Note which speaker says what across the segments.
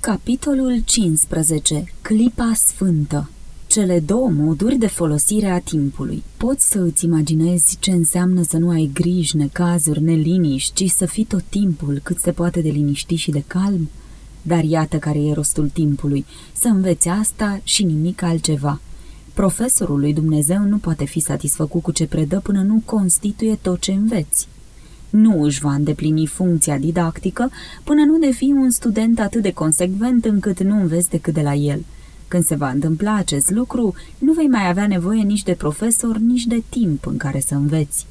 Speaker 1: Capitolul 15. Clipa sfântă Cele două moduri de folosire a timpului. Poți să îți imaginezi ce înseamnă să nu ai griji, necazuri, neliniști, ci să fii tot timpul cât se poate de liniștit și de calm? Dar iată care e rostul timpului, să înveți asta și nimic altceva. Profesorul lui Dumnezeu nu poate fi satisfăcut cu ce predă până nu constituie tot ce înveți nu își va îndeplini funcția didactică până nu devii un student atât de consecvent încât nu înveți decât de la el. Când se va întâmpla acest lucru, nu vei mai avea nevoie nici de profesor, nici de timp în care să înveți.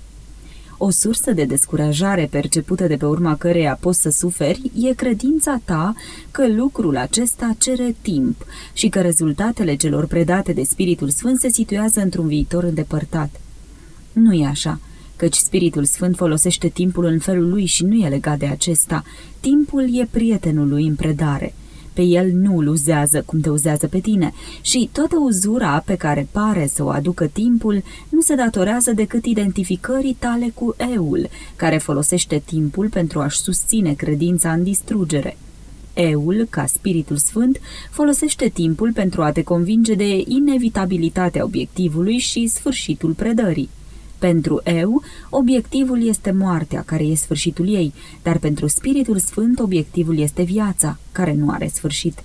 Speaker 1: O sursă de descurajare percepută de pe urma căreia poți să suferi e credința ta că lucrul acesta cere timp și că rezultatele celor predate de Spiritul Sfânt se situează într-un viitor îndepărtat. Nu e așa căci Spiritul Sfânt folosește timpul în felul lui și nu e legat de acesta. Timpul e prietenul lui în predare. Pe el nu îl uzează cum te uzează pe tine și toată uzura pe care pare să o aducă timpul nu se datorează decât identificării tale cu eul, care folosește timpul pentru a-și susține credința în distrugere. Eul, ca Spiritul Sfânt, folosește timpul pentru a te convinge de inevitabilitatea obiectivului și sfârșitul predării. Pentru eu, obiectivul este moartea, care e sfârșitul ei, dar pentru Spiritul Sfânt obiectivul este viața, care nu are sfârșit.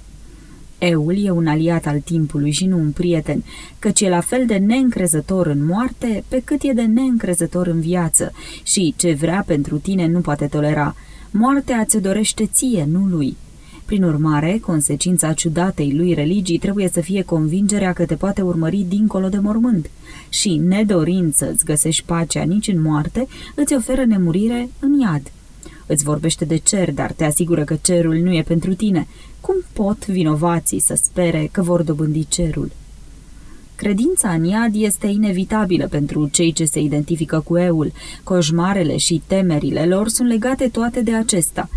Speaker 1: Eul e un aliat al timpului și nu un prieten, căci e la fel de neîncrezător în moarte pe cât e de neîncrezător în viață și ce vrea pentru tine nu poate tolera. Moartea ți dorește ție, nu lui. Prin urmare, consecința ciudatei lui religii trebuie să fie convingerea că te poate urmări dincolo de mormânt și, nedorind să-ți găsești pacea nici în moarte, îți oferă nemurire în iad. Îți vorbește de cer, dar te asigură că cerul nu e pentru tine. Cum pot vinovații să spere că vor dobândi cerul? Credința în iad este inevitabilă pentru cei ce se identifică cu eul. Coșmarele și temerile lor sunt legate toate de acesta.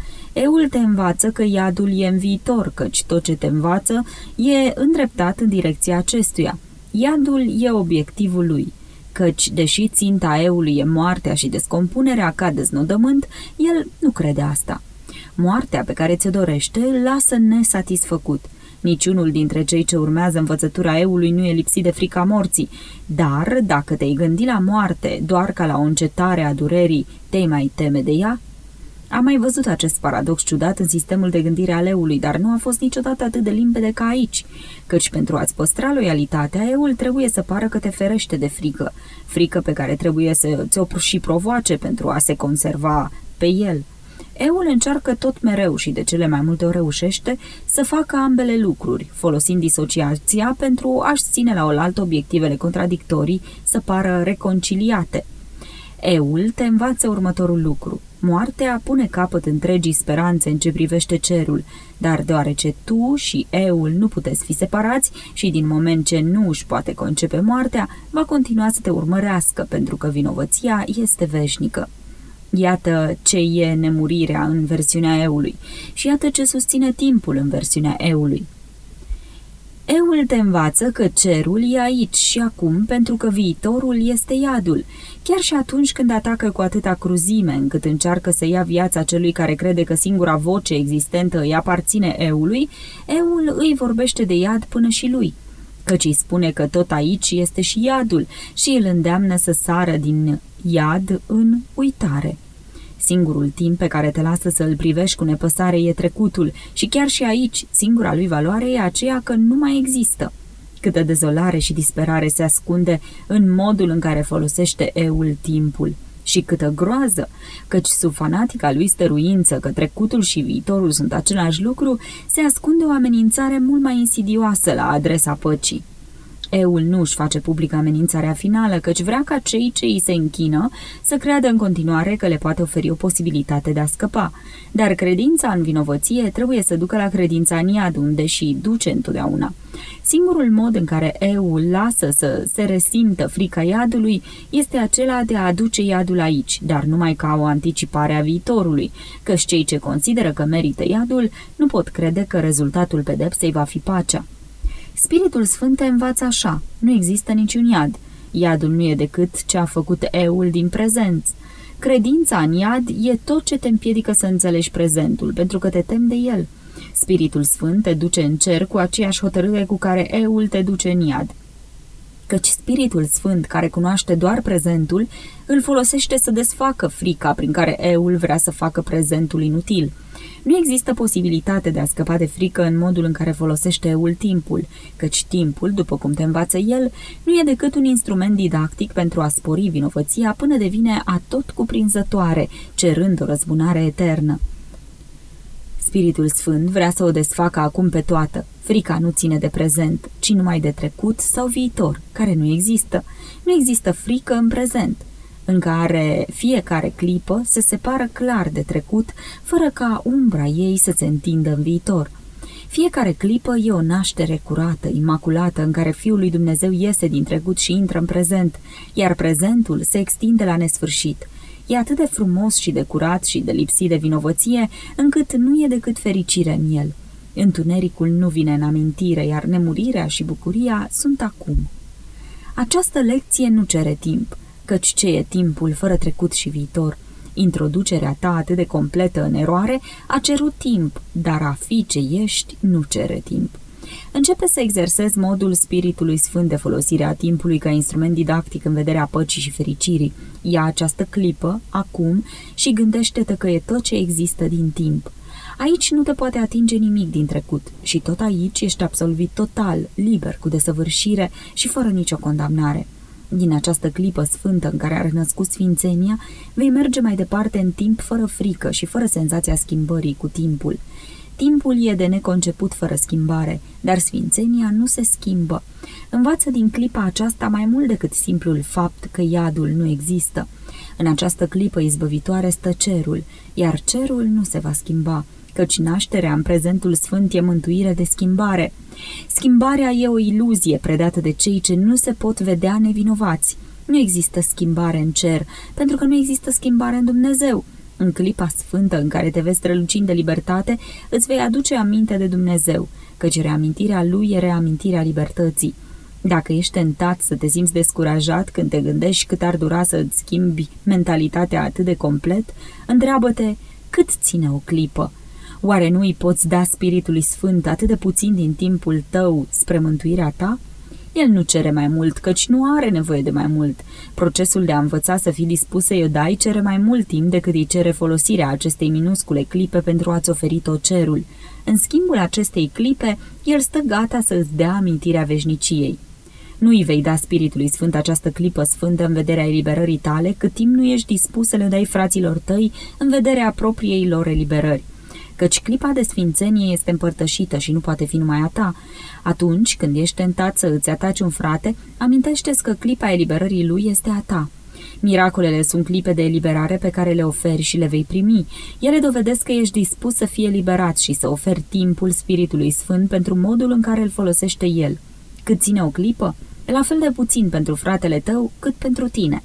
Speaker 1: Eul te învață că iadul e în viitor, căci tot ce te învață e îndreptat în direcția acestuia. Iadul e obiectivul lui, căci, deși ținta eului e moartea și descompunerea ca deznodământ, el nu crede asta. Moartea pe care ți-o dorește îl lasă nesatisfăcut. Niciunul dintre cei ce urmează învățătura eului nu e lipsit de frica morții, dar dacă te-ai gândi la moarte doar ca la o încetare a durerii, te mai teme de ea? Am mai văzut acest paradox ciudat în sistemul de gândire al eului, dar nu a fost niciodată atât de limpede ca aici, căci pentru a-ți păstra loialitatea, eul trebuie să pară că te ferește de frică, frică pe care trebuie să ți-o și provoace pentru a se conserva pe el. Eul încearcă tot mereu și de cele mai multe ori reușește să facă ambele lucruri, folosind disociația pentru a-și ține la oaltă obiectivele contradictorii să pară reconciliate. Eul te învață următorul lucru. Moartea pune capăt întregii speranțe în ce privește cerul, dar deoarece tu și eul nu puteți fi separați și din moment ce nu își poate concepe moartea, va continua să te urmărească pentru că vinovăția este veșnică. Iată ce e nemurirea în versiunea eului și iată ce susține timpul în versiunea eului. Eul te învață că cerul e aici și acum pentru că viitorul este iadul, chiar și atunci când atacă cu atâta cruzime încât încearcă să ia viața celui care crede că singura voce existentă îi aparține eului, eul îi vorbește de iad până și lui, căci îi spune că tot aici este și iadul și îl îndeamnă să sară din iad în uitare. Singurul timp pe care te lasă să îl privești cu nepăsare e trecutul și chiar și aici, singura lui valoare e aceea că nu mai există. Câtă dezolare și disperare se ascunde în modul în care folosește eul timpul și câtă groază, căci sub fanatica lui stăruință că trecutul și viitorul sunt același lucru, se ascunde o amenințare mult mai insidioasă la adresa păcii. Eul nu își face publică amenințarea finală, căci vrea ca cei ce îi se închină să creadă în continuare că le poate oferi o posibilitate de a scăpa. Dar credința în vinovăție trebuie să ducă la credința în iad, unde și duce întotdeauna. Singurul mod în care Eul lasă să se resimtă frica iadului este acela de a aduce iadul aici, dar numai ca o anticipare a viitorului, căci cei ce consideră că merită iadul nu pot crede că rezultatul pedepsei va fi pacea. Spiritul Sfânt te învață așa, nu există niciun iad. Iadul nu e decât ce a făcut eul din prezent. Credința în iad e tot ce te împiedică să înțelegi prezentul, pentru că te tem de el. Spiritul Sfânt te duce în cer cu aceeași hotărâre cu care eul te duce în iad căci Spiritul Sfânt, care cunoaște doar prezentul, îl folosește să desfacă frica prin care eul vrea să facă prezentul inutil. Nu există posibilitate de a scăpa de frică în modul în care folosește eul timpul, căci timpul, după cum te învață el, nu e decât un instrument didactic pentru a spori vinovăția până devine atot cuprinzătoare, cerând o răzbunare eternă. Spiritul Sfânt vrea să o desfacă acum pe toată. Frica nu ține de prezent, ci numai de trecut sau viitor, care nu există. Nu există frică în prezent, în care fiecare clipă se separă clar de trecut, fără ca umbra ei să se întindă în viitor. Fiecare clipă e o naștere curată, imaculată, în care Fiul lui Dumnezeu iese din trecut și intră în prezent, iar prezentul se extinde la nesfârșit – E atât de frumos și de curat și de lipsit de vinovăție, încât nu e decât fericire în el. Întunericul nu vine în amintire, iar nemurirea și bucuria sunt acum. Această lecție nu cere timp, căci ce e timpul fără trecut și viitor? Introducerea ta atât de completă în eroare a cerut timp, dar a fi ce ești nu cere timp. Începe să exersezi modul spiritului sfânt de folosire a timpului ca instrument didactic în vederea păcii și fericirii. Ia această clipă, acum, și gândește-te că e tot ce există din timp. Aici nu te poate atinge nimic din trecut și tot aici ești absolvit total, liber, cu desăvârșire și fără nicio condamnare. Din această clipă sfântă în care a renăscut sfințenia, vei merge mai departe în timp fără frică și fără senzația schimbării cu timpul. Timpul e de neconceput fără schimbare, dar sfințenia nu se schimbă. Învață din clipa aceasta mai mult decât simplul fapt că iadul nu există. În această clipă izbăvitoare stă cerul, iar cerul nu se va schimba, căci nașterea în prezentul sfânt e mântuire de schimbare. Schimbarea e o iluzie predată de cei ce nu se pot vedea nevinovați. Nu există schimbare în cer, pentru că nu există schimbare în Dumnezeu. În clipa sfântă în care te vezi strălucind de libertate, îți vei aduce aminte de Dumnezeu, căci reamintirea Lui e reamintirea libertății. Dacă ești tentat să te simți descurajat când te gândești cât ar dura să îți schimbi mentalitatea atât de complet, întreabă-te cât ține o clipă. Oare nu îi poți da Spiritului Sfânt atât de puțin din timpul tău spre mântuirea ta? El nu cere mai mult, căci nu are nevoie de mai mult. Procesul de a învăța să fii dispus să-i dai cere mai mult timp decât îi cere folosirea acestei minuscule clipe pentru a-ți oferi tot cerul. În schimbul acestei clipe, el stă gata să îți dea amintirea veșniciei. Nu îi vei da Spiritului Sfânt această clipă sfântă în vederea eliberării tale, cât timp nu ești dispus să le dai fraților tăi în vederea propriei lor eliberări căci clipa de sfințenie este împărtășită și nu poate fi numai a ta. Atunci, când ești tentat să îți ataci un frate, amintește că clipa eliberării lui este a ta. Miracolele sunt clipe de eliberare pe care le oferi și le vei primi. Ele dovedesc că ești dispus să fie eliberat și să oferi timpul Spiritului Sfânt pentru modul în care îl folosește El. Cât ține o clipă? La fel de puțin pentru fratele tău cât pentru tine.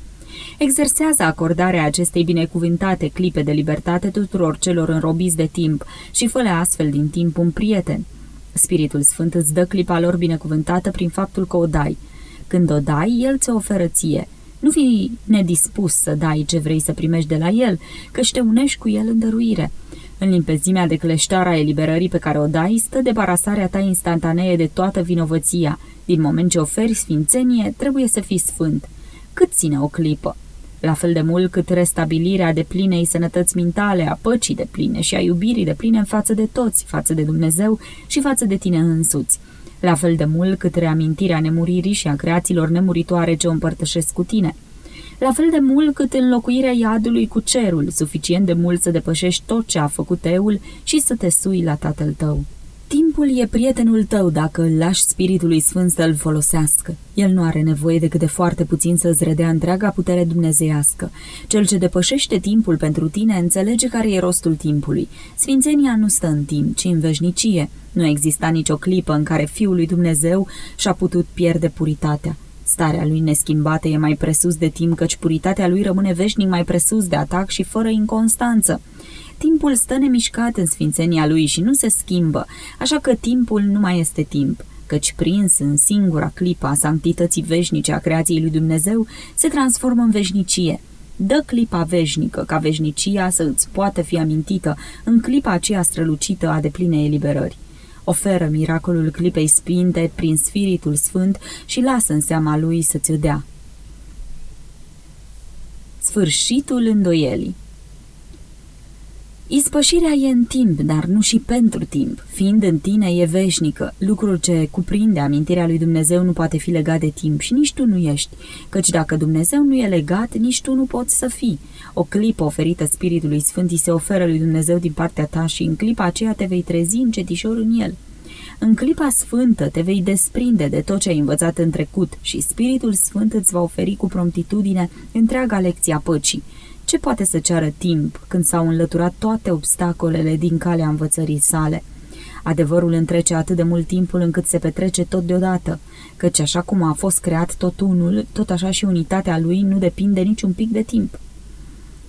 Speaker 1: Exersează acordarea acestei binecuvântate clipe de libertate tuturor celor înrobiți de timp și fă astfel din timp un prieten. Spiritul Sfânt îți dă clipa lor binecuvântată prin faptul că o dai. Când o dai, El ți-o oferă ție. Nu fi nedispus să dai ce vrei să primești de la El, că te unești cu El în dăruire. În limpezimea de cleștar a eliberării pe care o dai, stă debarasarea ta instantanee de toată vinovăția. Din moment ce oferi sfințenie, trebuie să fii sfânt. Cât ține o clipă? La fel de mult cât restabilirea de plinei sănătăți mentale, a păcii de pline și a iubirii de pline în față de toți, față de Dumnezeu și față de tine însuți. La fel de mult cât reamintirea nemuririi și a creațiilor nemuritoare ce o împărtășesc cu tine. La fel de mult cât înlocuirea iadului cu cerul, suficient de mult să depășești tot ce a făcut eul și să te sui la tatăl tău. Timpul e prietenul tău dacă îl lași Spiritului Sfânt să-l folosească. El nu are nevoie decât de foarte puțin să-ți redea întreaga putere dumnezeiască. Cel ce depășește timpul pentru tine înțelege care e rostul timpului. Sfințenia nu stă în timp, ci în veșnicie. Nu exista nicio clipă în care Fiul lui Dumnezeu și-a putut pierde puritatea. Starea lui neschimbată e mai presus de timp, căci puritatea lui rămâne veșnic mai presus de atac și fără inconstanță. Timpul stă nemișcat în sfințenia lui și nu se schimbă, așa că timpul nu mai este timp, căci prins în singura clipa a sanctității veșnice a creației lui Dumnezeu, se transformă în veșnicie. Dă clipa veșnică, ca veșnicia să îți poată fi amintită în clipa aceea strălucită a deplinei eliberări. Oferă miracolul clipei spinte prin Spiritul Sfânt și lasă în seama lui să ți-o dea. Sfârșitul îndoielii Ispășirea e în timp, dar nu și pentru timp. Fiind în tine, e veșnică. Lucrul ce cuprinde amintirea lui Dumnezeu nu poate fi legat de timp și nici tu nu ești, căci dacă Dumnezeu nu e legat, nici tu nu poți să fii. O clipă oferită Spiritului Sfânt îi se oferă lui Dumnezeu din partea ta și în clipa aceea te vei trezi încetișor în el. În clipa sfântă te vei desprinde de tot ce ai învățat în trecut și Spiritul Sfânt îți va oferi cu promptitudine întreaga lecție a păcii. Ce poate să ceară timp când s-au înlăturat toate obstacolele din calea învățării sale? Adevărul întrece atât de mult timpul încât se petrece tot deodată, căci așa cum a fost creat tot unul, tot așa și unitatea lui nu depinde niciun pic de timp.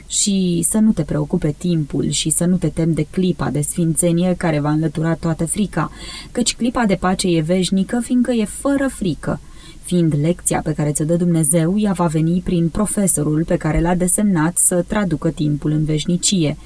Speaker 1: Și să nu te preocupe timpul și să nu te tem de clipa de sfințenie care va înlătura toată frica, căci clipa de pace e veșnică, fiindcă e fără frică – Fiind lecția pe care ți-o dă Dumnezeu, ea va veni prin profesorul pe care l-a desemnat să traducă timpul în veșnicie.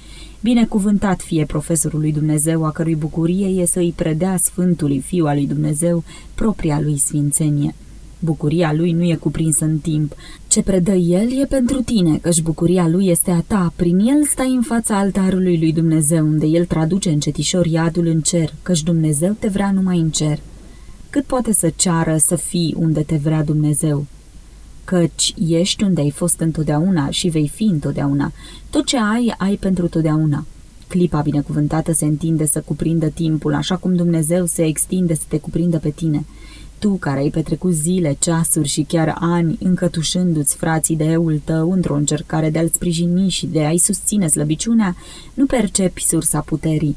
Speaker 1: Binecuvântat fie profesorul lui Dumnezeu, a cărui bucurie e să îi predea Sfântului Fiu al lui Dumnezeu propria lui sfințenie. Bucuria lui nu e cuprinsă în timp. Ce predă el e pentru tine, căci bucuria lui este a ta. Prin el stai în fața altarului lui Dumnezeu, unde el traduce încetișor iadul în cer, căci Dumnezeu te vrea numai în cer cât poate să ceară să fii unde te vrea Dumnezeu? Căci ești unde ai fost întotdeauna și vei fi întotdeauna. Tot ce ai, ai pentru totdeauna. Clipa binecuvântată se întinde să cuprindă timpul, așa cum Dumnezeu se extinde să te cuprindă pe tine. Tu, care ai petrecut zile, ceasuri și chiar ani încătușându-ți frații de eul tău într-o încercare de a-l sprijini și de a-i susține slăbiciunea, nu percepi sursa puterii,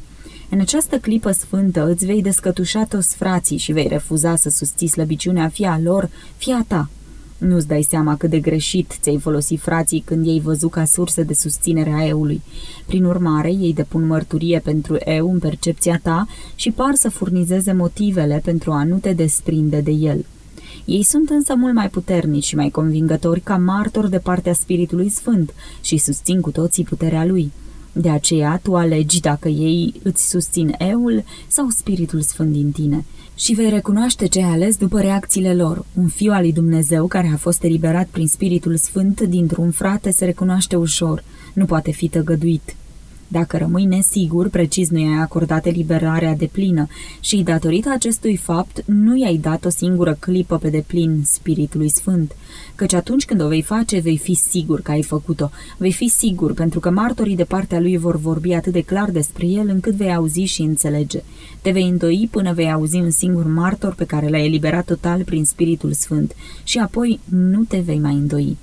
Speaker 1: în această clipă sfântă îți vei descătușa toți frații și vei refuza să susții slăbiciunea fie a lor, fie a ta. Nu-ți dai seama cât de greșit ți-ai folosit frații când ei văzut ca sursă de susținere a eului. Prin urmare, ei depun mărturie pentru eu în percepția ta și par să furnizeze motivele pentru a nu te desprinde de el. Ei sunt însă mult mai puternici și mai convingători ca martori de partea Spiritului Sfânt și susțin cu toții puterea lui. De aceea tu alegi dacă ei îți susțin eul sau spiritul sfânt din tine și vei recunoaște ce ai ales după reacțiile lor. Un fiu al lui Dumnezeu care a fost eliberat prin spiritul sfânt dintr-un frate se recunoaște ușor, nu poate fi tăgăduit. Dacă rămâi nesigur, precis nu i-ai acordat eliberarea de plină și, datorită acestui fapt, nu i-ai dat o singură clipă pe deplin Spiritului Sfânt, căci atunci când o vei face, vei fi sigur că ai făcut-o. Vei fi sigur, pentru că martorii de partea lui vor vorbi atât de clar despre el, încât vei auzi și înțelege. Te vei îndoi până vei auzi un singur martor pe care l-ai eliberat total prin Spiritul Sfânt și apoi nu te vei mai îndoi.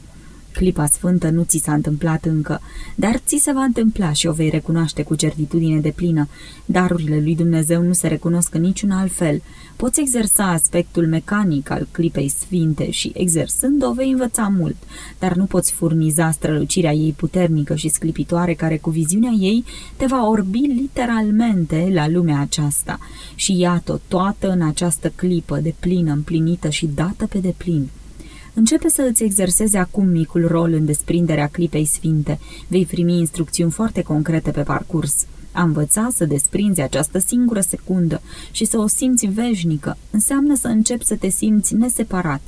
Speaker 1: Clipa sfântă nu ți s-a întâmplat încă, dar ți se va întâmpla și o vei recunoaște cu certitudine de plină. Darurile lui Dumnezeu nu se recunosc în niciun alt fel. Poți exersa aspectul mecanic al clipei sfinte și, exersând-o, vei învăța mult, dar nu poți furniza strălucirea ei puternică și sclipitoare care, cu viziunea ei, te va orbi literalmente la lumea aceasta. Și iată, toată în această clipă de plină, împlinită și dată pe deplin. Începe să îți exersezi acum micul rol în desprinderea clipei sfinte. Vei primi instrucțiuni foarte concrete pe parcurs. A învăța să desprinzi această singură secundă și să o simți veșnică înseamnă să începi să te simți neseparat.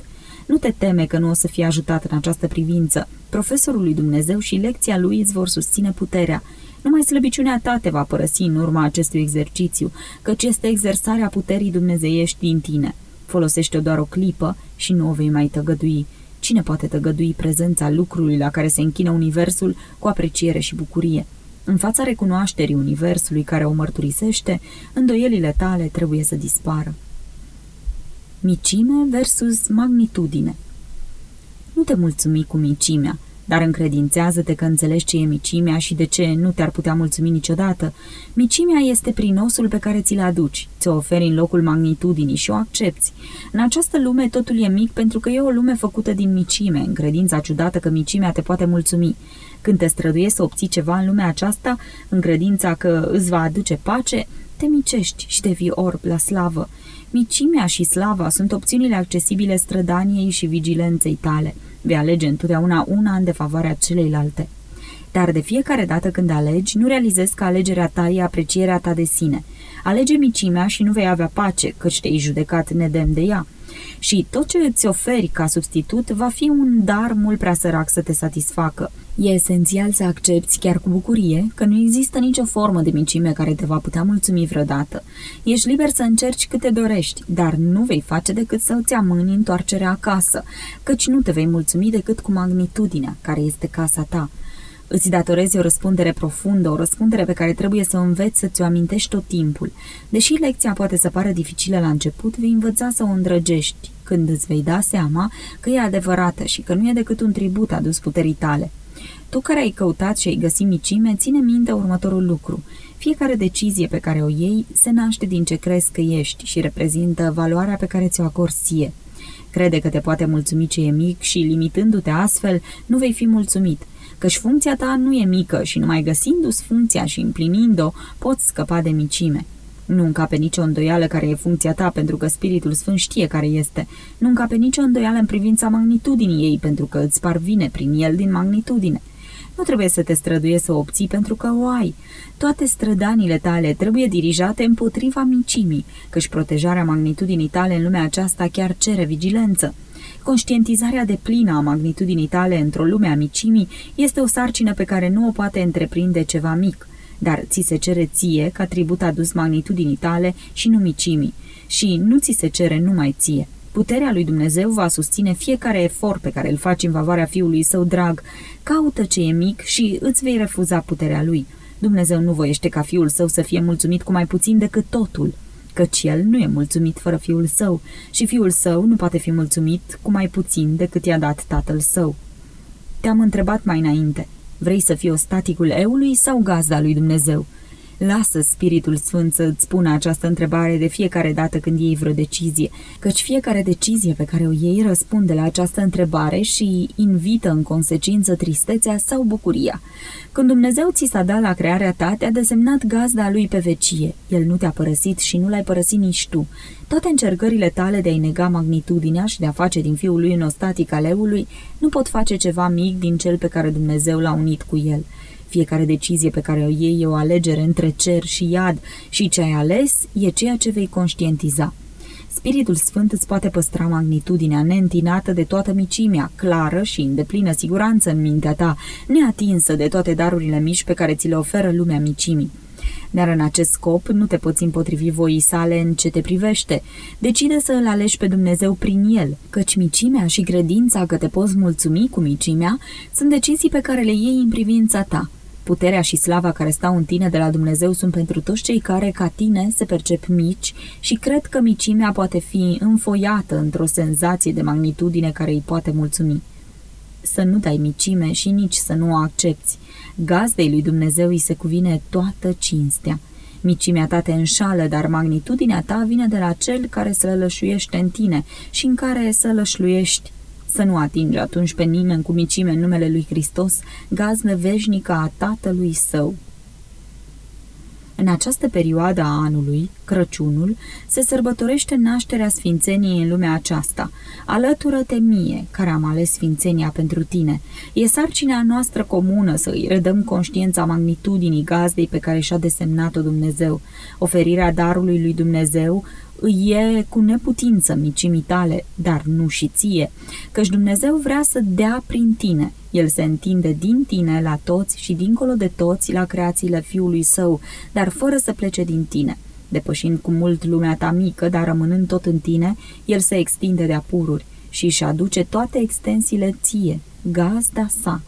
Speaker 1: Nu te teme că nu o să fii ajutat în această privință. Profesorul lui Dumnezeu și lecția lui îți vor susține puterea. Numai slăbiciunea ta te va părăsi în urma acestui exercițiu, căci este exersarea puterii dumnezeiești din tine. Folosește-o doar o clipă și nu o vei mai tăgădui. Cine poate tăgădui prezența lucrului la care se închină universul cu apreciere și bucurie? În fața recunoașterii universului care o mărturisește, îndoielile tale trebuie să dispară. Micime versus magnitudine Nu te mulțumi cu micimea, dar încredințează-te că înțelegi ce e micimea și de ce nu te-ar putea mulțumi niciodată. Micimea este prin osul pe care ți-l aduci, ți-o oferi în locul magnitudinii și o accepti. În această lume totul e mic pentru că e o lume făcută din micime, în credința ciudată că micimea te poate mulțumi. Când te străduiești să obții ceva în lumea aceasta, în credința că îți va aduce pace, te micești și devii orb la slavă. Micimea și slava sunt opțiunile accesibile strădaniei și vigilenței tale. Vei alege întotdeauna una în defavoarea celeilalte. Dar de fiecare dată când alegi, nu realizezi că alegerea ta e aprecierea ta de sine. Alege micimea și nu vei avea pace, căci te-ai judecat nedemn de ea și tot ce îți oferi ca substitut va fi un dar mult prea sărac să te satisfacă. E esențial să accepti chiar cu bucurie că nu există nicio formă de micime care te va putea mulțumi vreodată. Ești liber să încerci câte dorești, dar nu vei face decât să îți amâni întoarcerea acasă, căci nu te vei mulțumi decât cu magnitudinea care este casa ta. Îți datorezi o răspundere profundă, o răspundere pe care trebuie să înveți să ți-o amintești tot timpul. Deși lecția poate să pară dificilă la început, vei învăța să o îndrăgești, când îți vei da seama că e adevărată și că nu e decât un tribut adus puterii tale. Tu care ai căutat și ai găsit micime, ține minte următorul lucru. Fiecare decizie pe care o iei se naște din ce crezi că ești și reprezintă valoarea pe care ți-o acorzi ție. Crede că te poate mulțumi ce e mic și, limitându-te astfel, nu vei fi mulțumit – căci funcția ta nu e mică și numai găsindu-ți funcția și împlinind-o, poți scăpa de micime. Nu încape nicio îndoială care e funcția ta, pentru că Spiritul Sfânt știe care este. Nu încape nicio îndoială în privința magnitudinii ei, pentru că îți parvine prin el din magnitudine. Nu trebuie să te străduiești să o obții pentru că o ai. Toate strădanile tale trebuie dirijate împotriva micimii, căci protejarea magnitudinii tale în lumea aceasta chiar cere vigilență. Conștientizarea de plină a magnitudinii tale într-o lume a micimii este o sarcină pe care nu o poate întreprinde ceva mic, dar ți se cere ție ca tribut adus magnitudinii tale și nu micimii, și nu ți se cere numai ție. Puterea lui Dumnezeu va susține fiecare efort pe care îl faci în favoarea fiului său drag. Caută ce e mic și îți vei refuza puterea lui. Dumnezeu nu voiește ca fiul său să fie mulțumit cu mai puțin decât totul căci el nu e mulțumit fără fiul său și fiul său nu poate fi mulțumit cu mai puțin decât i-a dat tatăl său. Te-am întrebat mai înainte, vrei să fii ostaticul eului sau gazda lui Dumnezeu? Lasă Spiritul Sfânt să-ți spună această întrebare de fiecare dată când iei vreo decizie, căci fiecare decizie pe care o iei răspunde la această întrebare și invită în consecință tristețea sau bucuria. Când Dumnezeu ți s-a dat la crearea ta, te-a desemnat gazda lui pe vecie. El nu te-a părăsit și nu l-ai părăsit nici tu. Toate încercările tale de a-i nega magnitudinea și de a face din fiul lui un ostatic al leului nu pot face ceva mic din cel pe care Dumnezeu l-a unit cu el. Fiecare decizie pe care o iei e o alegere între cer și iad și ce ai ales e ceea ce vei conștientiza. Spiritul Sfânt îți poate păstra magnitudinea neîntinată de toată micimea, clară și în deplină siguranță în mintea ta, neatinsă de toate darurile mici pe care ți le oferă lumea micimii. Dar în acest scop nu te poți împotrivi voii sale în ce te privește. Decide să îl alegi pe Dumnezeu prin el, căci micimea și credința că te poți mulțumi cu micimea sunt decizii pe care le iei în privința ta. Puterea și slava care stau în tine de la Dumnezeu sunt pentru toți cei care, ca tine, se percep mici și cred că micimea poate fi înfoiată într-o senzație de magnitudine care îi poate mulțumi. Să nu dai micime și nici să nu o accepti. Gazdei lui Dumnezeu îi se cuvine toată cinstea. Micimea ta te înșală, dar magnitudinea ta vine de la cel care se lășuiește în tine și în care să lășluiești să nu atinge atunci pe nimeni cu micime în numele lui Hristos, gaznă veșnică a Tatălui Său. În această perioadă a anului, Crăciunul, se sărbătorește nașterea Sfințeniei în lumea aceasta. Alătură-te mie, care am ales Sfințenia pentru tine. E sarcina noastră comună să îi redăm conștiința magnitudinii gazdei pe care și-a desemnat-o Dumnezeu. Oferirea darului lui Dumnezeu îi e cu neputință micimii tale, dar nu și ție, căci Dumnezeu vrea să dea prin tine. El se întinde din tine la toți și dincolo de toți la creațiile Fiului Său, dar fără să plece din tine. Depășind cu mult lumea ta mică, dar rămânând tot în tine, El se extinde de apururi și își aduce toate extensiile ție, gazda sa.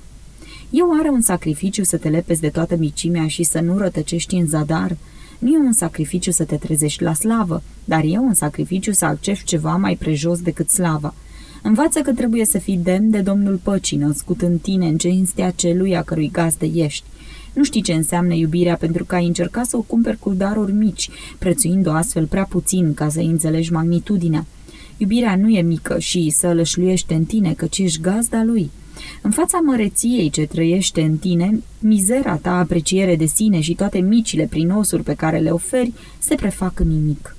Speaker 1: Eu are un sacrificiu să te lepezi de toată micimea și să nu rătăcești în zadar?" Nu e un sacrificiu să te trezești la slavă, dar e un sacrificiu să accepti ceva mai prejos decât slava. Învață că trebuie să fii demn de Domnul Păcii, născut în tine, în cinstea celui a cărui gazdă ești. Nu știi ce înseamnă iubirea pentru că ai încercat să o cumperi cu daruri mici, prețuind-o astfel prea puțin ca să înțelegi magnitudinea. Iubirea nu e mică și să lășluiește în tine, căci ești gazda lui. În fața măreției ce trăiește în tine, mizera ta, apreciere de sine și toate micile prinosuri pe care le oferi se prefac în nimic.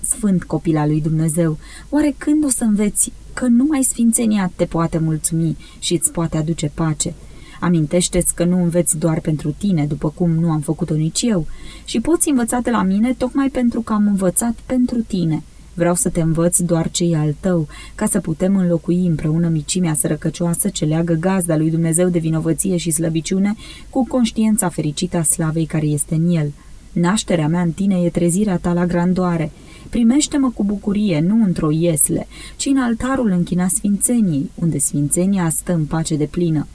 Speaker 1: Sfânt copil al lui Dumnezeu, oare când o să înveți că numai sfințenia te poate mulțumi și îți poate aduce pace? Amintește-ți că nu înveți doar pentru tine, după cum nu am făcut-o nici eu, și poți învăța de la mine tocmai pentru că am învățat pentru tine – Vreau să te învăț doar ce e al tău, ca să putem înlocui împreună micimea sărăcăcioasă ce leagă gazda lui Dumnezeu de vinovăție și slăbiciune cu conștiința fericită a slavei care este în el. Nașterea mea în tine e trezirea ta la grandoare. Primește-mă cu bucurie, nu într-o iesle, ci în altarul închina sfințeniei, unde sfințenia stă în pace de plină.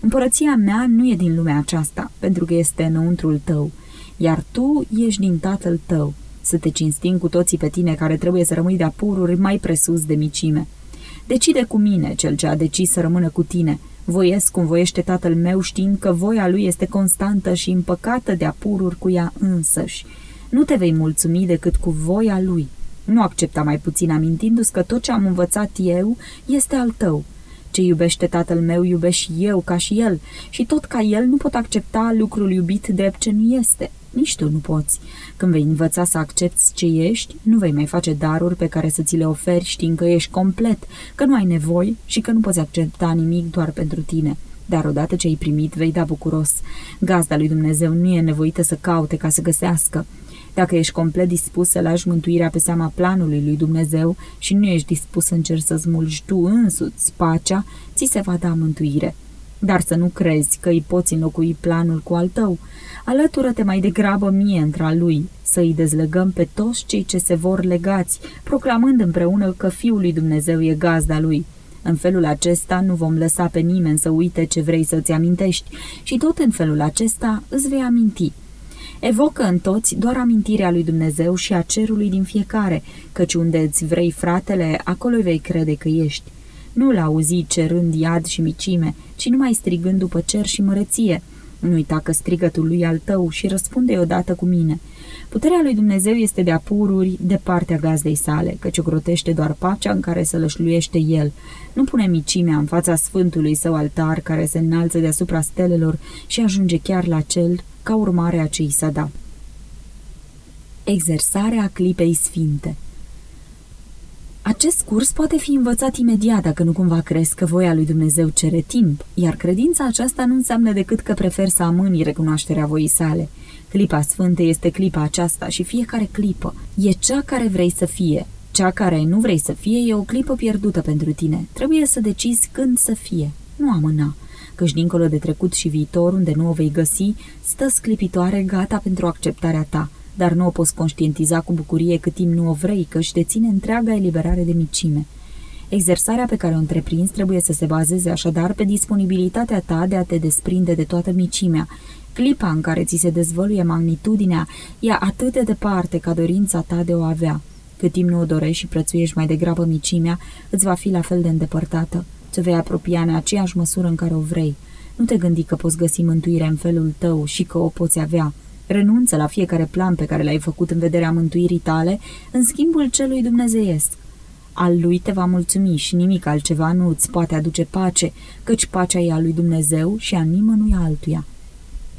Speaker 1: Împărăția mea nu e din lumea aceasta, pentru că este înăuntrul tău, iar tu ești din tatăl tău, să te cinstim cu toții pe tine care trebuie să rămâi de-a pururi mai presus de micime. Decide cu mine, cel ce a decis să rămână cu tine. Voiesc cum voiește tatăl meu știind că voia lui este constantă și împăcată de-a pururi cu ea însăși. Nu te vei mulțumi decât cu voia lui. Nu accepta mai puțin amintindu-ți că tot ce am învățat eu este al tău. Ce iubește tatăl meu, iubești eu ca și el, și tot ca el nu pot accepta lucrul iubit drept ce nu este. Nici tu nu poți. Când vei învăța să accepti ce ești, nu vei mai face daruri pe care să ți le oferi știind că ești complet, că nu ai nevoie și că nu poți accepta nimic doar pentru tine. Dar odată ce ai primit, vei da bucuros. Gazda lui Dumnezeu nu e nevoită să caute ca să găsească. Dacă ești complet dispus să lași mântuirea pe seama planului lui Dumnezeu și nu ești dispus să încerci să smulgi tu însuți pacea, ți se va da mântuire. Dar să nu crezi că îi poți înlocui planul cu al tău. Alătură-te mai degrabă mie între lui, să îi dezlegăm pe toți cei ce se vor legați, proclamând împreună că Fiul lui Dumnezeu e gazda lui. În felul acesta nu vom lăsa pe nimeni să uite ce vrei să-ți amintești și tot în felul acesta îți vei aminti. Evocă în toți doar amintirea lui Dumnezeu și a cerului din fiecare, căci unde îți vrei fratele, acolo vei crede că ești. Nu-l auzi cerând iad și micime, ci numai strigând după cer și măreție. Nu uita că strigătul lui al tău și răspunde odată cu mine. Puterea lui Dumnezeu este de apururi de partea gazdei sale, căci grotește doar pacea în care să lășluiește el. Nu pune micimea în fața sfântului său altar care se înalță deasupra stelelor și ajunge chiar la cel ca urmare a ce i s-a dat. Exersarea clipei sfinte acest curs poate fi învățat imediat dacă nu cumva crezi că voia lui Dumnezeu cere timp, iar credința aceasta nu înseamnă decât că preferi să amâni recunoașterea voii sale. Clipa sfântă este clipa aceasta și fiecare clipă e cea care vrei să fie. Cea care nu vrei să fie e o clipă pierdută pentru tine. Trebuie să decizi când să fie. Nu amâna căci dincolo de trecut și viitor, unde nu o vei găsi, stă sclipitoare gata pentru acceptarea ta dar nu o poți conștientiza cu bucurie cât timp nu o vrei, că își deține întreaga eliberare de micime. Exersarea pe care o întreprinzi trebuie să se bazeze așadar pe disponibilitatea ta de a te desprinde de toată micimea. Clipa în care ți se dezvăluie magnitudinea e atât de departe ca dorința ta de o avea. Cât timp nu o dorești și prețuiești mai degrabă micimea, îți va fi la fel de îndepărtată. Ți vei apropia în aceeași măsură în care o vrei. Nu te gândi că poți găsi mântuirea în felul tău și că o poți avea. Renunță la fiecare plan pe care l-ai făcut în vederea mântuirii tale, în schimbul celui dumnezeiesc. Al lui te va mulțumi și nimic altceva nu îți poate aduce pace, căci pacea e a lui Dumnezeu și a nimănui altuia.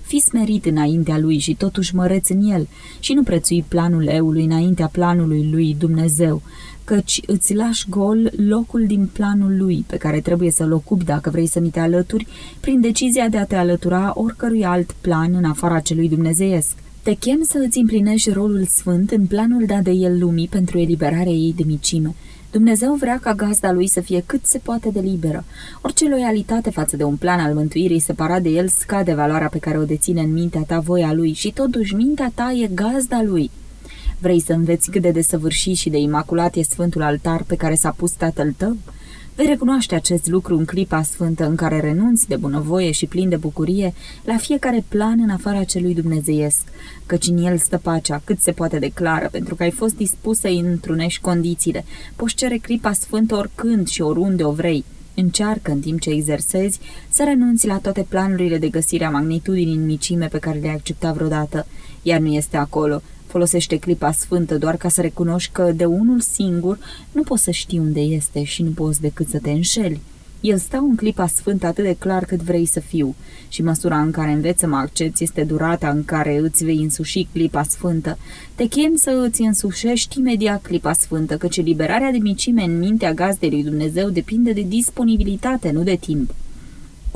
Speaker 1: Fii smerit înaintea lui și totuși măreți în el și nu prețui planul eului înaintea planului lui Dumnezeu, căci îți lași gol locul din planul lui, pe care trebuie să-l ocupi dacă vrei să mi te alături, prin decizia de a te alătura oricărui alt plan în afara celui dumnezeiesc. Te chem să îți împlinești rolul sfânt în planul dat de el lumii pentru eliberarea ei de micime. Dumnezeu vrea ca gazda lui să fie cât se poate de liberă. Orice loialitate față de un plan al mântuirii separat de el scade valoarea pe care o deține în mintea ta voia lui și totuși mintea ta e gazda lui. Vrei să înveți cât de desăvârșit și de imaculat e sfântul altar pe care s-a pus tatăl tău? Vei recunoaște acest lucru în clipa sfântă în care renunți de bunăvoie și plin de bucurie la fiecare plan în afara celui dumnezeiesc, căci în el stă pacea cât se poate declară, pentru că ai fost dispus să-i întrunești condițiile. Poți cere clipa sfântă oricând și oriunde o vrei. Încearcă, în timp ce exersezi, să renunți la toate planurile de găsire a magnitudinii în micime pe care le-ai acceptat vreodată, iar nu este acolo, Folosește clipa sfântă doar ca să recunoști că de unul singur nu poți să știi unde este și nu poți decât să te înșeli. Eu stau în clipa sfântă atât de clar cât vrei să fiu și măsura în care înveți să mă accepti este durata în care îți vei însuși clipa sfântă. Te chem să îți însușești imediat clipa sfântă, căci liberarea de micime în mintea gazdei lui Dumnezeu depinde de disponibilitate, nu de timp.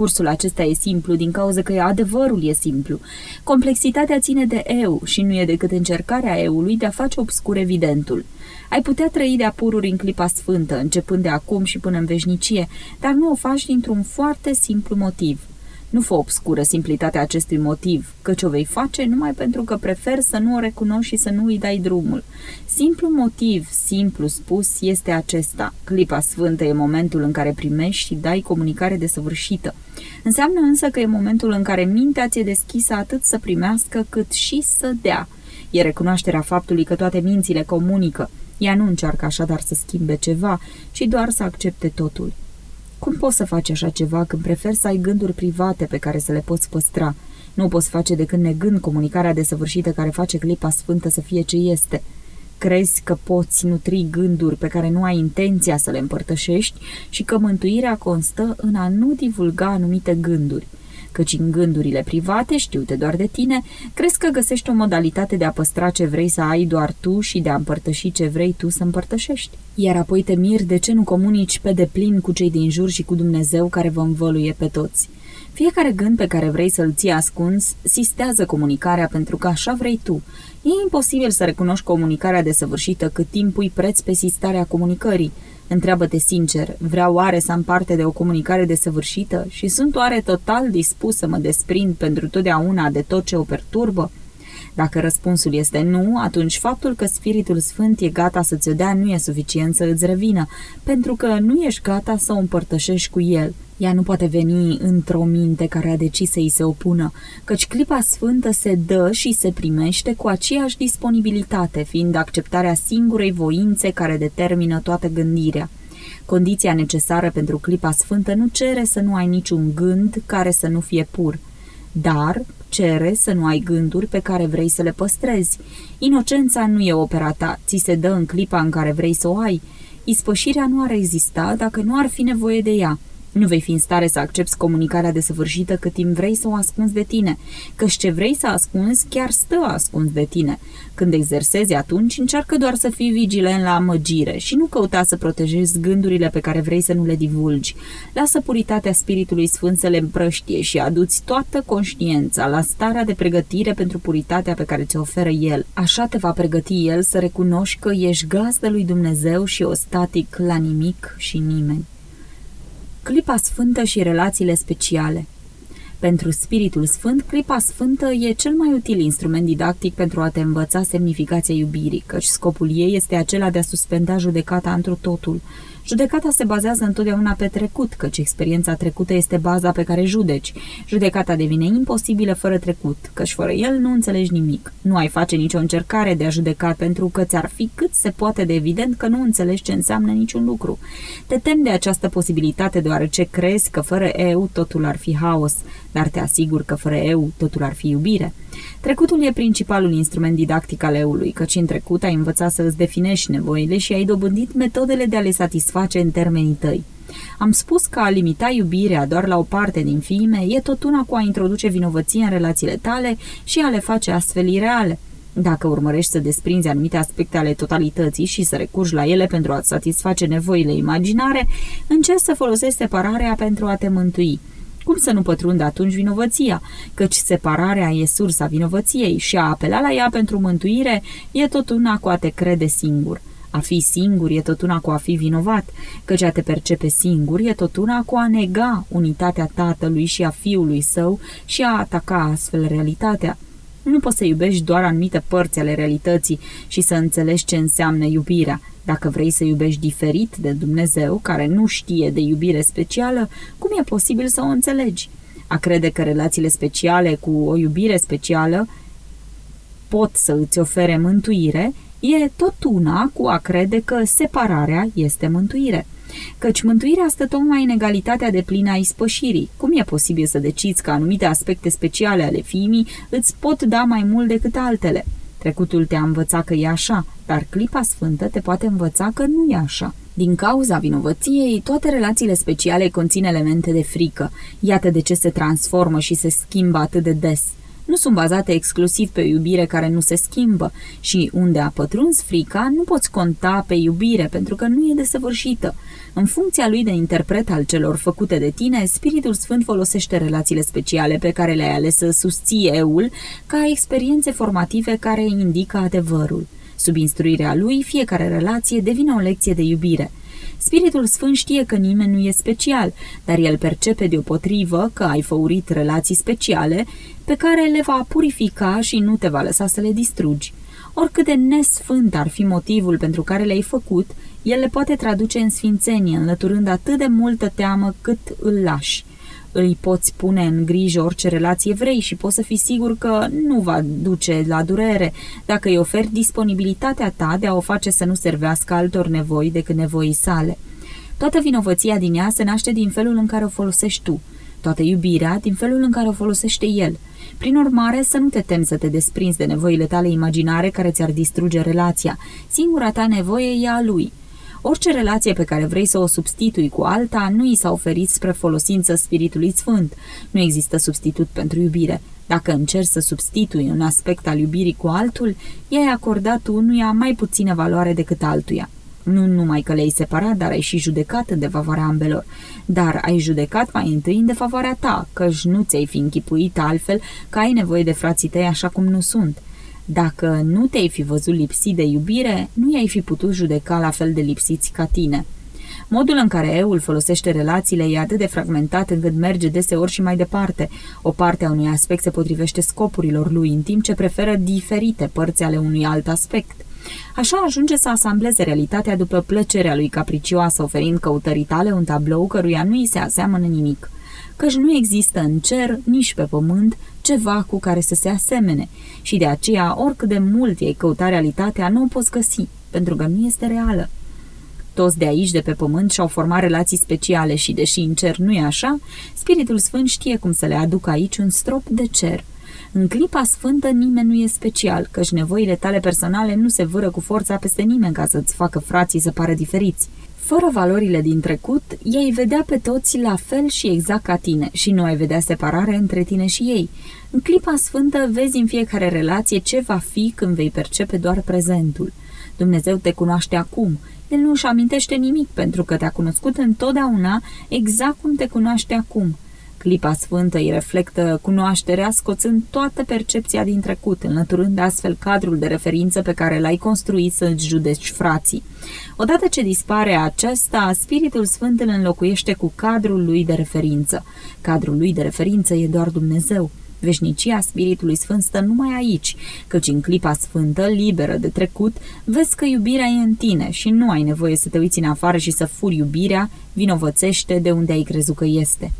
Speaker 1: Cursul acesta e simplu din cauza că adevărul e simplu. Complexitatea ține de eu și nu e decât încercarea eului de a face obscur evidentul. Ai putea trăi de apururi în clipa sfântă, începând de acum și până în veșnicie, dar nu o faci dintr-un foarte simplu motiv. Nu fă obscură simplitatea acestui motiv, căci o vei face numai pentru că prefer să nu o recunoști și să nu îi dai drumul. Simplu motiv, simplu spus, este acesta. Clipa sfântă e momentul în care primești și dai comunicare desăvârșită. Înseamnă însă că e momentul în care mintea ți-e deschisă atât să primească cât și să dea. E recunoașterea faptului că toate mințile comunică. Ea nu încearcă așadar să schimbe ceva, ci doar să accepte totul. Cum poți să faci așa ceva când preferi să ai gânduri private pe care să le poți păstra? Nu poți face decât negând comunicarea desăvârșită care face clipa sfântă să fie ce este. Crezi că poți nutri gânduri pe care nu ai intenția să le împărtășești și că mântuirea constă în a nu divulga anumite gânduri – căci în gândurile private, știute doar de tine, crezi că găsești o modalitate de a păstra ce vrei să ai doar tu și de a împărtăși ce vrei tu să împărtășești. Iar apoi te miri de ce nu comunici pe deplin cu cei din jur și cu Dumnezeu care vă învăluie pe toți. Fiecare gând pe care vrei să-l ții ascuns sistează comunicarea pentru că așa vrei tu. E imposibil să recunoști comunicarea desăvârșită cât timp pui preț pe sistarea comunicării. Întreabă-te sincer, vreau oare să am parte de o comunicare desăvârșită și sunt oare total dispus să mă desprind pentru totdeauna de tot ce o perturbă? Dacă răspunsul este nu, atunci faptul că Spiritul Sfânt e gata să ți-o dea nu e suficient să îți revină, pentru că nu ești gata să o împărtășești cu el. Ea nu poate veni într-o minte care a decis să îi se opună, căci clipa sfântă se dă și se primește cu aceeași disponibilitate, fiind acceptarea singurei voințe care determină toată gândirea. Condiția necesară pentru clipa sfântă nu cere să nu ai niciun gând care să nu fie pur, dar cere să nu ai gânduri pe care vrei să le păstrezi. Inocența nu e opera ta, ți se dă în clipa în care vrei să o ai. Ispășirea nu ar exista dacă nu ar fi nevoie de ea – nu vei fi în stare să accepti comunicarea desăvârșită cât timp vrei să o ascunzi de tine, căci ce vrei să ascunzi chiar stă ascuns de tine. Când exersezi atunci, încearcă doar să fii vigilent la amăgire și nu căuta să protejezi gândurile pe care vrei să nu le divulgi. Lasă puritatea Spiritului Sfânt să le împrăștie și aduți toată conștiința la starea de pregătire pentru puritatea pe care ți-o oferă El. Așa te va pregăti El să recunoști că ești gazdă lui Dumnezeu și ostatic la nimic și nimeni. Clipa sfântă și relațiile speciale. Pentru Spiritul Sfânt, clipa sfântă e cel mai util instrument didactic pentru a te învăța semnificația iubirii, căci scopul ei este acela de a suspenda judecata întru totul, Judecata se bazează întotdeauna pe trecut, căci experiența trecută este baza pe care judeci. Judecata devine imposibilă fără trecut, căci fără el nu înțelegi nimic. Nu ai face nicio încercare de a judeca pentru că ți-ar fi cât se poate de evident că nu înțelegi ce înseamnă niciun lucru. Te tem de această posibilitate deoarece crezi că fără eu totul ar fi haos, dar te asigur că fără eu totul ar fi iubire. Trecutul e principalul instrument didactic al eului, căci în trecut ai învățat să îți definești nevoile și ai dobândit metodele de a le satisface în termenii tăi. Am spus că a limita iubirea doar la o parte din fiime e tot una cu a introduce vinovăție în relațiile tale și a le face astfel ireale. Dacă urmărești să desprinzi anumite aspecte ale totalității și să recurgi la ele pentru a-ți satisface nevoile imaginare, încerci să folosești separarea pentru a te mântui. Cum să nu pătrundă atunci vinovăția? Căci separarea e sursa vinovăției și a apela la ea pentru mântuire e tot una cu a te crede singur. A fi singur e tot una cu a fi vinovat, căci a te percepe singur e tot una cu a nega unitatea tatălui și a fiului său și a ataca astfel realitatea. Nu poți să iubești doar anumite părți ale realității și să înțelegi ce înseamnă iubirea. Dacă vrei să iubești diferit de Dumnezeu, care nu știe de iubire specială, cum e posibil să o înțelegi? A crede că relațiile speciale cu o iubire specială pot să îți ofere mântuire, e tot una cu a crede că separarea este mântuire. Căci mântuirea stă tocmai în egalitatea de plină a ispășirii. Cum e posibil să decizi că anumite aspecte speciale ale fiimii îți pot da mai mult decât altele? Trecutul te-a învățat că e așa, dar clipa sfântă te poate învăța că nu e așa. Din cauza vinovăției, toate relațiile speciale conțin elemente de frică. Iată de ce se transformă și se schimbă atât de des. Nu sunt bazate exclusiv pe iubire care nu se schimbă și unde a pătruns frica, nu poți conta pe iubire pentru că nu e desăvârșită. În funcția lui de interpret al celor făcute de tine, Spiritul Sfânt folosește relațiile speciale pe care le-ai ales să susții eul ca experiențe formative care indică adevărul. Sub instruirea lui, fiecare relație devine o lecție de iubire. Spiritul Sfânt știe că nimeni nu e special, dar el percepe deopotrivă că ai făurit relații speciale pe care le va purifica și nu te va lăsa să le distrugi. Oricât de nesfânt ar fi motivul pentru care le-ai făcut, el le poate traduce în sfințenie, înlăturând atât de multă teamă cât îl lași. Îi poți pune în grijă orice relație vrei și poți să fii sigur că nu va duce la durere dacă îi oferi disponibilitatea ta de a o face să nu servească altor nevoi decât nevoii sale. Toată vinovăția din ea se naște din felul în care o folosești tu, toată iubirea din felul în care o folosește el. Prin urmare, să nu te temi să te desprinzi de nevoile tale imaginare care ți-ar distruge relația. Singura ta nevoie e a lui – Orice relație pe care vrei să o substitui cu alta nu i s-a oferit spre folosință Spiritului Sfânt. Nu există substitut pentru iubire. Dacă încerci să substitui un aspect al iubirii cu altul, i-ai acordat unuia mai puțină valoare decât altuia. Nu numai că le-ai separat, dar ai și judecat în defavoarea ambelor. Dar ai judecat mai întâi în defavoarea ta, căci nu ți-ai fi închipuit altfel că ai nevoie de frații tăi așa cum nu sunt – dacă nu te-ai fi văzut lipsit de iubire, nu i-ai fi putut judeca la fel de lipsiți ca tine. Modul în care eul folosește relațiile e atât de fragmentat încât merge deseori și mai departe. O parte a unui aspect se potrivește scopurilor lui, în timp ce preferă diferite părți ale unui alt aspect. Așa ajunge să asambleze realitatea după plăcerea lui capricioasă, oferind căutării tale un tablou căruia nu îi se aseamănă nimic căci nu există în cer, nici pe pământ, ceva cu care să se asemene și de aceea, oricât de mult ei căuta realitatea, nu o poți găsi, pentru că nu este reală. Toți de aici, de pe pământ, și-au format relații speciale și, deși în cer nu e așa, Spiritul Sfânt știe cum să le aducă aici un strop de cer. În clipa sfântă nimeni nu e special, căci nevoile tale personale nu se vâră cu forța peste nimeni ca să-ți facă frații să pară diferiți. Fără valorile din trecut, ei vedea pe toți la fel și exact ca tine și nu ai vedea separare între tine și ei. În clipa sfântă vezi în fiecare relație ce va fi când vei percepe doar prezentul. Dumnezeu te cunoaște acum. El nu își amintește nimic pentru că te-a cunoscut întotdeauna exact cum te cunoaște acum. Clipa sfântă îi reflectă cunoașterea, scoțând toată percepția din trecut, înlăturând astfel cadrul de referință pe care l-ai construit să-ți judeci frații. Odată ce dispare acesta, Spiritul Sfânt îl înlocuiește cu cadrul lui de referință. Cadrul lui de referință e doar Dumnezeu. Veșnicia Spiritului Sfânt stă numai aici, căci în clipa sfântă, liberă de trecut, vezi că iubirea e în tine și nu ai nevoie să te uiți în afară și să furi iubirea, vinovățește de unde ai crezut că este.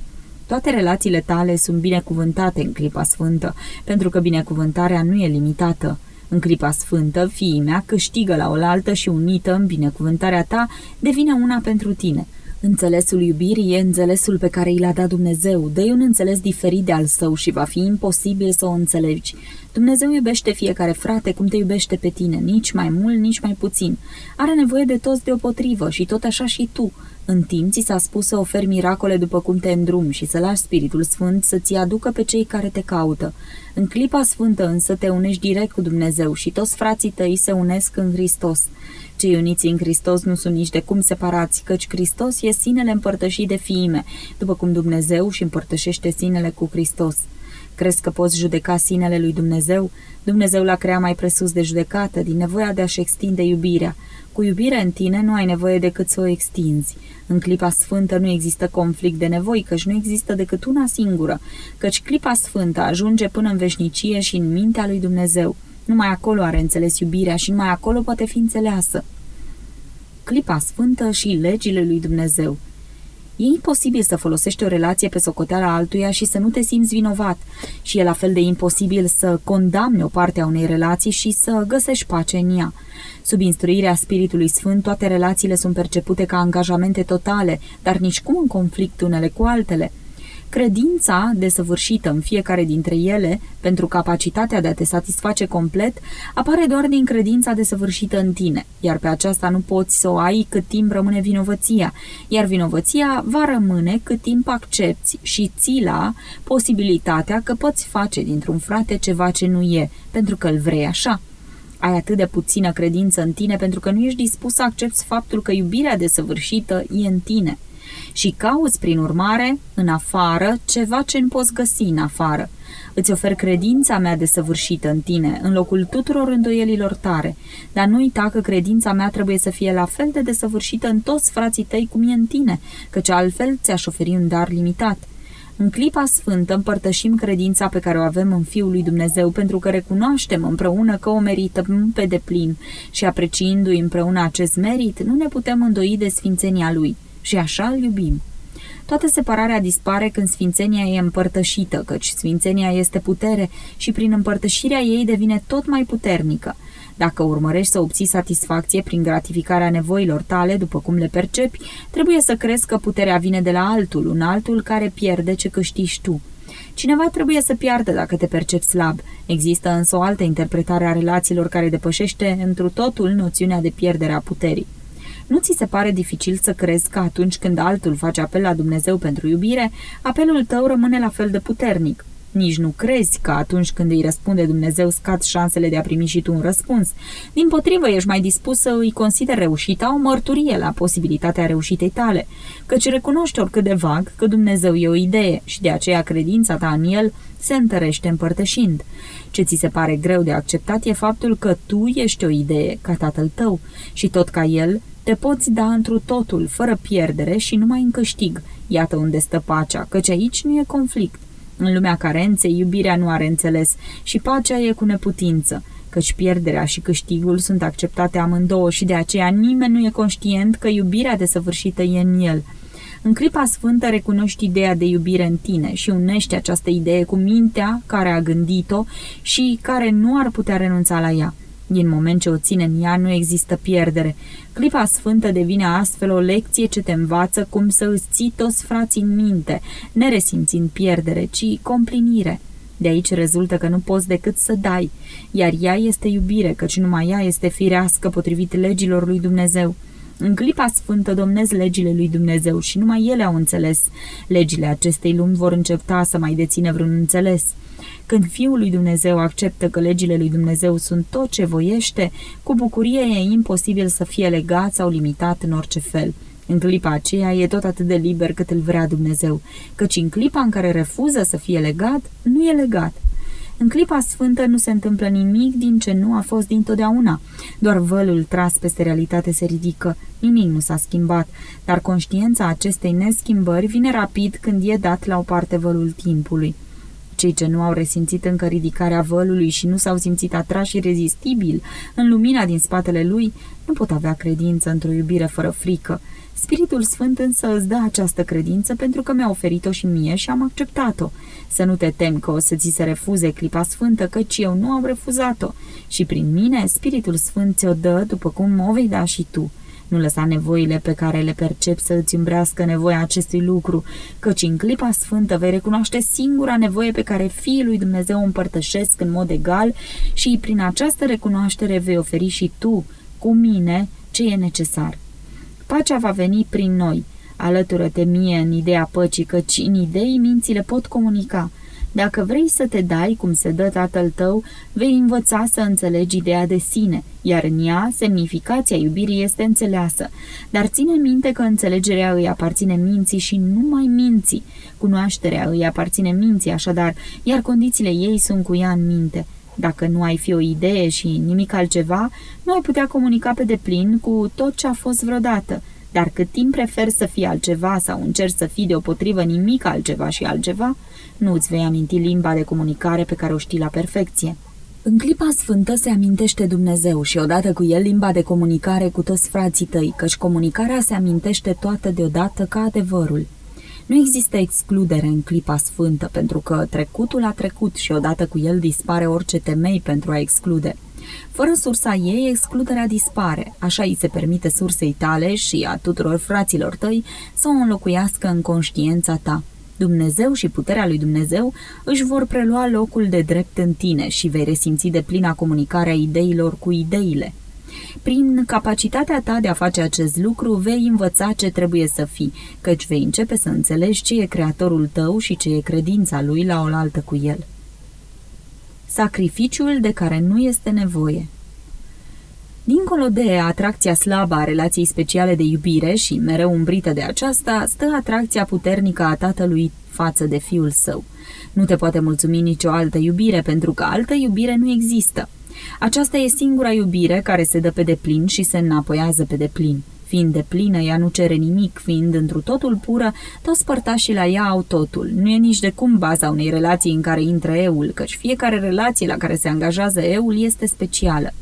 Speaker 1: Toate relațiile tale sunt binecuvântate în clipa sfântă, pentru că binecuvântarea nu e limitată. În clipa sfântă, fiii mea câștigă la oaltă și unită în binecuvântarea ta, devine una pentru tine. Înțelesul iubirii e înțelesul pe care i l-a dat Dumnezeu. dă un înțeles diferit de al său și va fi imposibil să o înțelegi. Dumnezeu iubește fiecare frate cum te iubește pe tine, nici mai mult, nici mai puțin. Are nevoie de toți deopotrivă și tot așa și tu. În timp ți s-a spus să oferi miracole după cum te îndrum și să lași Spiritul Sfânt să-ți aducă pe cei care te caută. În clipa sfântă însă te unești direct cu Dumnezeu și toți frații tăi se unesc în Hristos. Cei uniți în Hristos nu sunt nici de cum separați, căci Hristos e sinele împărtășit de fiime, după cum Dumnezeu și împărtășește sinele cu Hristos. Crezi că poți judeca sinele lui Dumnezeu? Dumnezeu l-a creat mai presus de judecată, din nevoia de a-și extinde iubirea. Cu iubire în tine nu ai nevoie decât să o extinzi. În clipa sfântă nu există conflict de nevoi, căci nu există decât una singură, căci clipa sfântă ajunge până în veșnicie și în mintea lui Dumnezeu. Numai acolo are înțeles iubirea și numai acolo poate fi înțeleasă. Clipa sfântă și legile lui Dumnezeu. E imposibil să folosești o relație pe socoteala altuia și să nu te simți vinovat și e la fel de imposibil să condamni o parte a unei relații și să găsești pace în ea. Sub instruirea Spiritului Sfânt, toate relațiile sunt percepute ca angajamente totale, dar nici cum în conflict unele cu altele. Credința desăvârșită în fiecare dintre ele, pentru capacitatea de a te satisface complet, apare doar din credința desăvârșită în tine, iar pe aceasta nu poți să o ai cât timp rămâne vinovăția, iar vinovăția va rămâne cât timp accepti și ții la posibilitatea că poți face dintr-un frate ceva ce nu e, pentru că îl vrei așa. Ai atât de puțină credință în tine pentru că nu ești dispus să accepti faptul că iubirea desăvârșită e în tine – și cauți, prin urmare, în afară, ceva ce nu poți găsi în afară. Îți ofer credința mea desăvârșită în tine, în locul tuturor îndoielilor tare, dar nu uita că credința mea trebuie să fie la fel de desăvârșită în toți frații tăi cum e în tine, căci altfel ți-aș oferi un dar limitat. În clipa sfântă împărtășim credința pe care o avem în Fiul lui Dumnezeu pentru că recunoaștem împreună că o merităm pe deplin și apreciindu-i împreună acest merit, nu ne putem îndoi de sfințenia lui și așa îl iubim. Toată separarea dispare când sfințenia e împărtășită, căci sfințenia este putere și prin împărtășirea ei devine tot mai puternică. Dacă urmărești să obții satisfacție prin gratificarea nevoilor tale, după cum le percepi, trebuie să crezi că puterea vine de la altul, un altul care pierde ce câștigi tu. Cineva trebuie să piardă dacă te percepi slab. Există însă o altă interpretare a relațiilor care depășește întru totul noțiunea de pierdere a puterii. Nu ți se pare dificil să crezi că atunci când altul face apel la Dumnezeu pentru iubire, apelul tău rămâne la fel de puternic. Nici nu crezi că atunci când îi răspunde Dumnezeu scad șansele de a primi și tu un răspuns. Din potrivă, ești mai dispus să îi consideri reușita o mărturie la posibilitatea reușitei tale, căci recunoști oricât de vag că Dumnezeu e o idee și de aceea credința ta în el se întărește împărtășind. Ce ți se pare greu de acceptat e faptul că tu ești o idee, ca tatăl tău, și tot ca el, te poți da întru totul, fără pierdere și numai în câștig. Iată unde stă pacea, căci aici nu e conflict. În lumea carenței, iubirea nu are înțeles și pacea e cu neputință, căci pierderea și câștigul sunt acceptate amândouă și de aceea nimeni nu e conștient că iubirea desăvârșită e în el. În clipa sfântă recunoști ideea de iubire în tine și unești această idee cu mintea care a gândit-o și care nu ar putea renunța la ea. Din moment ce o ține în ea, nu există pierdere. Clipa sfântă devine astfel o lecție ce te învață cum să îți ții toți frații în minte, neresimțind pierdere, ci complinire. De aici rezultă că nu poți decât să dai, iar ea este iubire, căci numai ea este firească potrivit legilor lui Dumnezeu. În clipa sfântă domnesc legile lui Dumnezeu și numai ele au înțeles. Legile acestei lumi vor înceta să mai dețină vreun înțeles. Când Fiul lui Dumnezeu acceptă că legile lui Dumnezeu sunt tot ce voiește, cu bucurie e imposibil să fie legat sau limitat în orice fel. În clipa aceea e tot atât de liber cât îl vrea Dumnezeu, căci în clipa în care refuză să fie legat, nu e legat. În clipa sfântă nu se întâmplă nimic din ce nu a fost dintotdeauna. Doar vălul tras peste realitate se ridică. Nimic nu s-a schimbat, dar conștiința acestei neschimbări vine rapid când e dat la o parte vălul timpului. Cei ce nu au resimțit încă ridicarea vălului și nu s-au simțit atrași irezistibil în lumina din spatele lui, nu pot avea credință într-o iubire fără frică. Spiritul Sfânt însă îți dă această credință pentru că mi-a oferit-o și mie și am acceptat-o. Să nu te temi că o să ți se refuze clipa sfântă, căci eu nu am refuzat-o. Și prin mine, Spiritul Sfânt ți-o dă după cum o vei da și tu. Nu lăsa nevoile pe care le percep să îți îmbrească nevoia acestui lucru, căci în clipa sfântă vei recunoaște singura nevoie pe care Fiul lui Dumnezeu o împărtășesc în mod egal și prin această recunoaștere vei oferi și tu, cu mine, ce e necesar. Pacea va veni prin noi. Alătură-te mie în ideea păcii, căci în idei mințile pot comunica – dacă vrei să te dai cum se dă tatăl tău, vei învăța să înțelegi ideea de sine, iar în ea semnificația iubirii este înțeleasă. Dar ține minte că înțelegerea îi aparține minții și numai minții. Cunoașterea îi aparține minții, așadar, iar condițiile ei sunt cu ea în minte. Dacă nu ai fi o idee și nimic altceva, nu ai putea comunica pe deplin cu tot ce a fost vreodată. Dar cât timp preferi să fii altceva sau încerci să fii deopotrivă nimic altceva și altceva, nu îți vei aminti limba de comunicare pe care o știi la perfecție. În clipa sfântă se amintește Dumnezeu și odată cu el limba de comunicare cu toți frații tăi, căci comunicarea se amintește toată deodată ca adevărul. Nu există excludere în clipa sfântă, pentru că trecutul a trecut și odată cu el dispare orice temei pentru a exclude. Fără sursa ei, excluderea dispare, așa îi se permite sursei tale și a tuturor fraților tăi să o înlocuiască în conștiința ta. Dumnezeu și puterea lui Dumnezeu își vor prelua locul de drept în tine și vei resimți de plina comunicarea ideilor cu ideile. Prin capacitatea ta de a face acest lucru, vei învăța ce trebuie să fii, căci vei începe să înțelegi ce e creatorul tău și ce e credința lui la oaltă cu el. Sacrificiul de care nu este nevoie Dincolo de atracția slabă a relației speciale de iubire și mereu umbrită de aceasta, stă atracția puternică a tatălui față de fiul său. Nu te poate mulțumi nicio altă iubire, pentru că altă iubire nu există. Aceasta e singura iubire care se dă pe deplin și se înapoiază pe deplin. Fiind de plină, ea nu cere nimic, fiind întru totul pură, toți părtașii la ea au totul. Nu e nici de cum baza unei relații în care intră eul, căci fiecare relație la care se angajează eul este specială.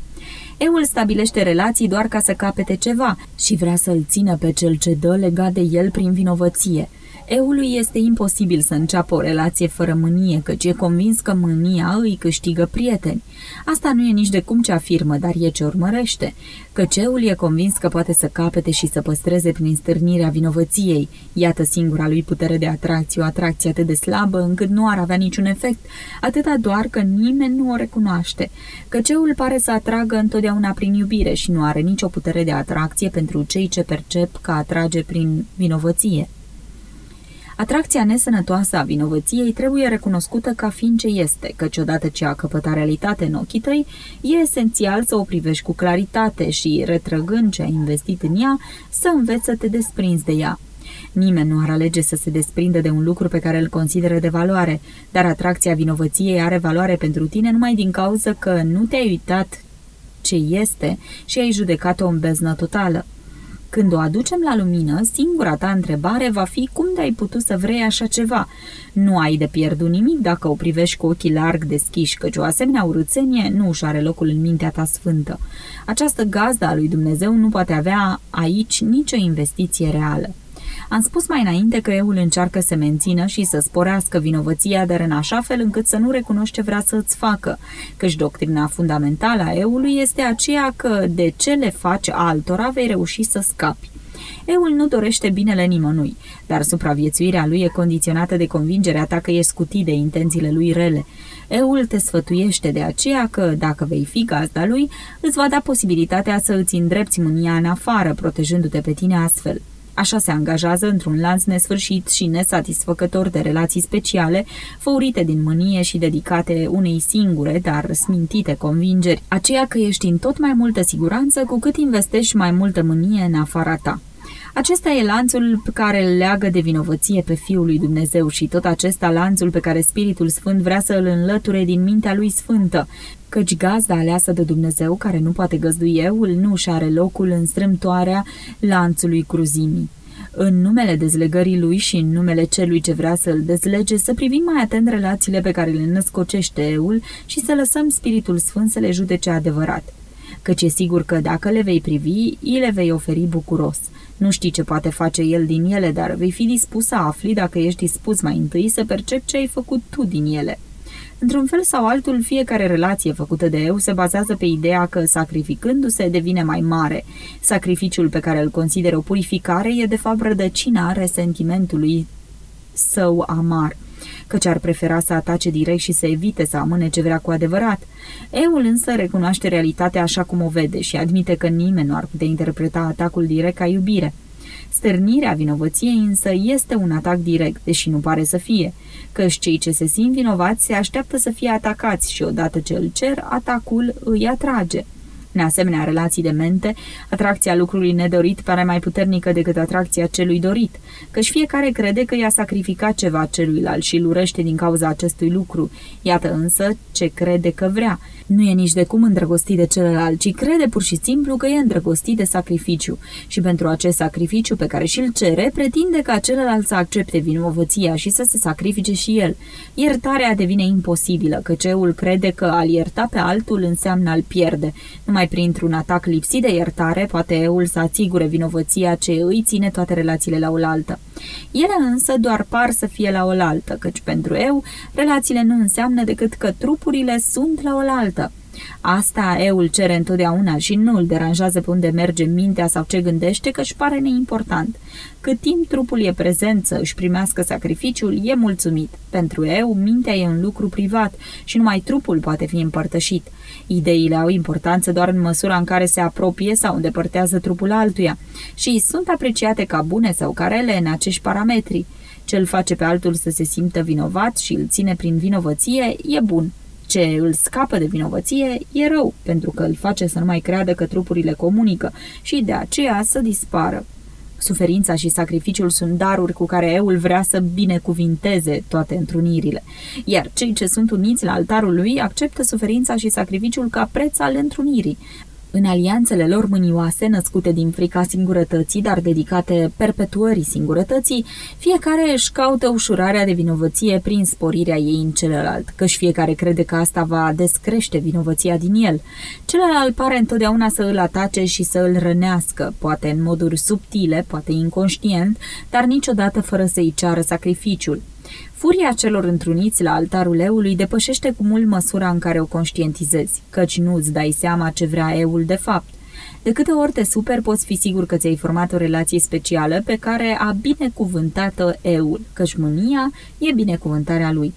Speaker 1: Eul stabilește relații doar ca să capete ceva și vrea să-l țină pe cel ce dă legat de el prin vinovăție – Eului este imposibil să înceapă o relație fără mânie, căci e convins că mânia îi câștigă prieteni. Asta nu e nici de cum ce afirmă, dar e ce urmărește. Căci eul e convins că poate să capete și să păstreze prin stârnirea vinovăției. Iată singura lui putere de atracție, o atracție atât de slabă încât nu ar avea niciun efect, atâta doar că nimeni nu o recunoaște. Căci eul pare să atragă întotdeauna prin iubire și nu are nicio putere de atracție pentru cei ce percep că atrage prin vinovăție. Atracția nesănătoasă a vinovăției trebuie recunoscută ca fiind ce este, căci odată ce a căpătat realitate în ochii tăi, e esențial să o privești cu claritate și, retrăgând ce ai investit în ea, să înveți să te desprinzi de ea. Nimeni nu ar alege să se desprindă de un lucru pe care îl consideră de valoare, dar atracția vinovăției are valoare pentru tine numai din cauza că nu te-ai uitat ce este și ai judecat-o în beznă totală. Când o aducem la lumină, singura ta întrebare va fi cum de ai putut să vrei așa ceva. Nu ai de pierdut nimic dacă o privești cu ochii larg deschiși, căci o asemenea urâțenie nu își are locul în mintea ta sfântă. Această gazdă a lui Dumnezeu nu poate avea aici nicio investiție reală. Am spus mai înainte că eul încearcă să mențină și să sporească vinovăția, dar în așa fel încât să nu recunoști ce vrea să-ți facă, căci doctrina fundamentală a eului este aceea că de ce le faci altora vei reuși să scapi. Eul nu dorește binele nimănui, dar supraviețuirea lui e condiționată de convingerea ta că ești scutit de intențiile lui rele. Eul te sfătuiește de aceea că, dacă vei fi gazda lui, îți va da posibilitatea să îți îndrepți mânia în afară, protejându-te pe tine astfel. Așa se angajează într-un lanț nesfârșit și nesatisfăcător de relații speciale, făurite din mânie și dedicate unei singure, dar smintite convingeri, aceea că ești în tot mai multă siguranță cu cât investești mai multă mânie în afara ta. Acesta e lanțul pe care îl leagă de vinovăție pe Fiul lui Dumnezeu și tot acesta lanțul pe care Spiritul Sfânt vrea să îl înlăture din mintea lui sfântă, căci gazda aleasă de Dumnezeu, care nu poate găzdui eul, nu și are locul în strâmtoarea lanțului cruzimii. În numele dezlegării lui și în numele celui ce vrea să îl dezlege, să privim mai atent relațiile pe care le născocește eul și să lăsăm Spiritul Sfânt să le judece adevărat. Căci e sigur că dacă le vei privi, îi le vei oferi bucuros. Nu știi ce poate face el din ele, dar vei fi dispus să afli dacă ești dispus mai întâi să percepi ce ai făcut tu din ele. Într-un fel sau altul, fiecare relație făcută de eu se bazează pe ideea că, sacrificându-se, devine mai mare. Sacrificiul pe care îl consideră o purificare e, de fapt, rădăcina resentimentului său amar căci ar prefera să atace direct și să evite să amâne ce vrea cu adevărat. Eul însă recunoaște realitatea așa cum o vede și admite că nimeni nu ar putea interpreta atacul direct ca iubire. Stârnirea vinovăției însă este un atac direct, deși nu pare să fie, căci cei ce se simt vinovați se așteaptă să fie atacați și odată ce îl cer, atacul îi atrage. În asemenea relații de mente, atracția lucrului nedorit pare mai puternică decât atracția celui dorit, căci fiecare crede că i-a sacrificat ceva celuilalt și îl urește din cauza acestui lucru. Iată însă ce crede că vrea. Nu e nici de cum îndrăgostit de celălalt, ci crede pur și simplu că e îndrăgostit de sacrificiu. Și pentru acest sacrificiu pe care și-l cere, pretinde ca celălalt să accepte vinovăția și să se sacrifice și el. Iertarea devine imposibilă, că ceul crede că al ierta pe altul înseamnă al pierde. Numai printr-un atac lipsit de iertare poate eul să asigure vinovăția ce îi ține toate relațiile la oaltă. Ele însă doar par să fie la oaltă, căci pentru eu relațiile nu înseamnă decât că trupurile sunt la oaltă. Asta eul cere întotdeauna și nu îl deranjează pe unde merge mintea sau ce gândește, că își pare neimportant. Cât timp trupul e prezent să își primească sacrificiul, e mulțumit. Pentru eu, mintea e un lucru privat și numai trupul poate fi împărtășit. Ideile au importanță doar în măsura în care se apropie sau îndepărtează trupul altuia și sunt apreciate ca bune sau ca rele în acești parametri. Ce îl face pe altul să se simtă vinovat și îl ține prin vinovăție e bun. Ce îl scapă de vinovăție e rău, pentru că îl face să nu mai creadă că trupurile comunică și de aceea să dispară. Suferința și sacrificiul sunt daruri cu care eul vrea să binecuvinteze toate întrunirile, iar cei ce sunt uniți la altarul lui acceptă suferința și sacrificiul ca preț al întrunirii, în alianțele lor mânioase, născute din frica singurătății, dar dedicate perpetuării singurătății, fiecare își caută ușurarea de vinovăție prin sporirea ei în celălalt, căci fiecare crede că asta va descrește vinovăția din el. Celălalt pare întotdeauna să îl atace și să îl rănească, poate în moduri subtile, poate inconștient, dar niciodată fără să-i ceară sacrificiul. Furia celor întruniți la altarul eului depășește cu mult măsura în care o conștientizezi, căci nu îți dai seama ce vrea eul de fapt. De câte ori te super, poți fi sigur că ți-ai format o relație specială pe care a binecuvântat-o eul, căci mânia e binecuvântarea lui.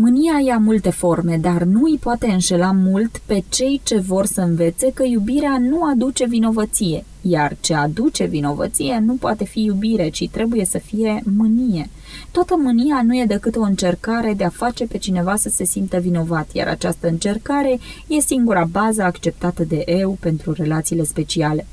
Speaker 1: Mânia ia multe forme, dar nu îi poate înșela mult pe cei ce vor să învețe că iubirea nu aduce vinovăție, iar ce aduce vinovăție nu poate fi iubire, ci trebuie să fie mânie. Toată mânia nu e decât o încercare de a face pe cineva să se simtă vinovat, iar această încercare e singura bază acceptată de eu pentru relațiile speciale.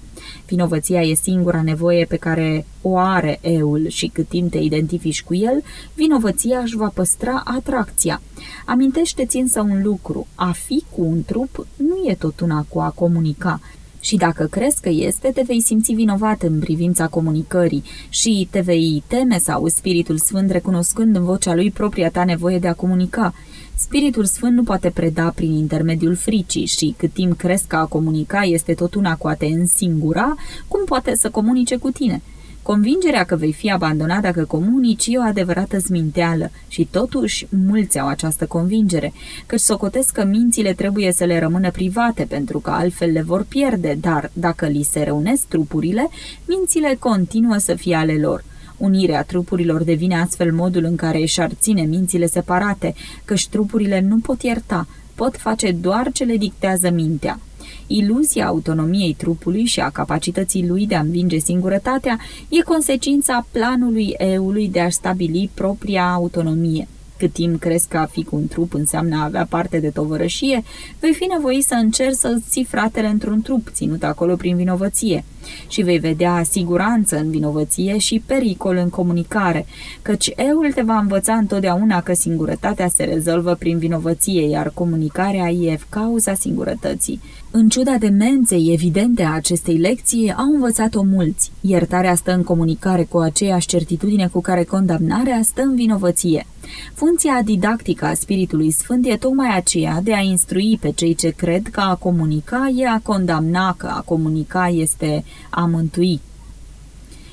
Speaker 1: Vinovăția e singura nevoie pe care o are eul și cât timp te identifici cu el, vinovăția își va păstra atracția. Amintește-ți însă un lucru, a fi cu un trup nu e tot una cu a comunica, și dacă crezi că este, te vei simți vinovat în privința comunicării și te vei teme sau Spiritul Sfânt recunoscând în vocea lui propria ta nevoie de a comunica. Spiritul Sfânt nu poate preda prin intermediul fricii și cât timp crezi că a comunica este tot una cu a te însingura, cum poate să comunice cu tine – Convingerea că vei fi abandonat dacă comunici e o adevărată zminteală și totuși mulți au această convingere, căci socotesc că mințile trebuie să le rămână private pentru că altfel le vor pierde, dar dacă li se reunesc trupurile, mințile continuă să fie ale lor. Unirea trupurilor devine astfel modul în care își ar ține mințile separate, căci trupurile nu pot ierta, pot face doar ce le dictează mintea. Iluzia autonomiei trupului și a capacității lui de a învinge singurătatea e consecința planului eului de a stabili propria autonomie. Cât timp crezi că a fi cu un trup înseamnă a avea parte de tovărășie, vei fi nevoit să încerci să ții fratele într-un trup ținut acolo prin vinovăție și vei vedea siguranță în vinovăție și pericol în comunicare, căci eul te va învăța întotdeauna că singurătatea se rezolvă prin vinovăție, iar comunicarea e cauza singurătății. În ciuda demenței evidente a acestei lecții, au învățat-o mulți. Iertarea stă în comunicare cu aceeași certitudine cu care condamnarea stă în vinovăție. Funcția didactică a Spiritului Sfânt e tocmai aceea de a instrui pe cei ce cred că a comunica e a condamna, că a comunica este a mântui.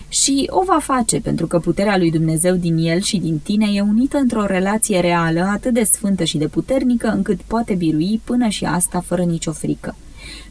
Speaker 1: Și o va face, pentru că puterea lui Dumnezeu din el și din tine e unită într-o relație reală atât de sfântă și de puternică încât poate birui până și asta fără nicio frică.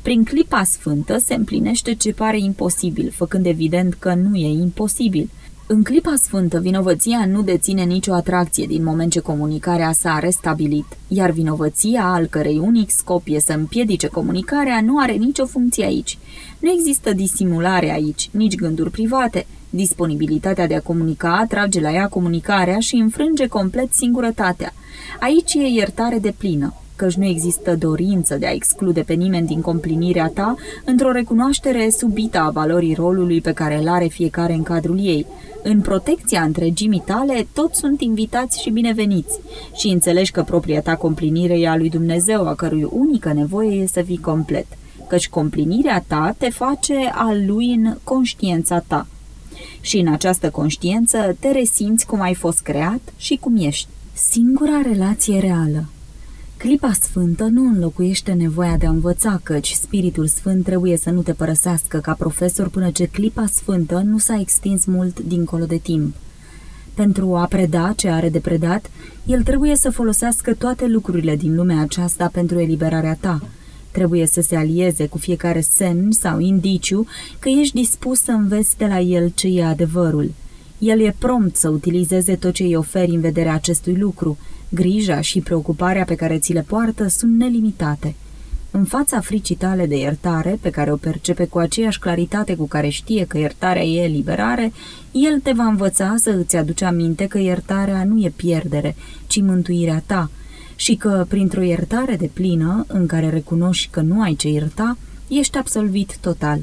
Speaker 1: Prin clipa sfântă se împlinește ce pare imposibil, făcând evident că nu e imposibil. În clipa sfântă, vinovăția nu deține nicio atracție din moment ce comunicarea s-a restabilit, iar vinovăția, al cărei unic scop e să împiedice comunicarea, nu are nicio funcție aici. Nu există disimulare aici, nici gânduri private. Disponibilitatea de a comunica atrage la ea comunicarea și înfrânge complet singurătatea. Aici e iertare de plină căci nu există dorință de a exclude pe nimeni din complinirea ta într-o recunoaștere subită a valorii rolului pe care îl are fiecare în cadrul ei. În protecția întregimii tale, toți sunt invitați și bineveniți și înțelegi că propria ta complinire e a lui Dumnezeu, a cărui unică nevoie e să fii complet, căci complinirea ta te face al lui în conștiința ta. Și în această conștiință te resimți cum ai fost creat și cum ești. Singura relație reală Clipa sfântă nu înlocuiește nevoia de a învăța, căci Spiritul Sfânt trebuie să nu te părăsească ca profesor până ce clipa sfântă nu s-a extins mult dincolo de timp. Pentru a preda ce are de predat, el trebuie să folosească toate lucrurile din lumea aceasta pentru eliberarea ta. Trebuie să se alieze cu fiecare semn sau indiciu că ești dispus să înveți de la el ce e adevărul. El e prompt să utilizeze tot ce îi oferi în vederea acestui lucru. Grija și preocuparea pe care ți le poartă sunt nelimitate. În fața fricii tale de iertare, pe care o percepe cu aceeași claritate cu care știe că iertarea e eliberare, el te va învăța să îți aduce aminte că iertarea nu e pierdere, ci mântuirea ta, și că, printr-o iertare de plină, în care recunoști că nu ai ce ierta, ești absolvit total.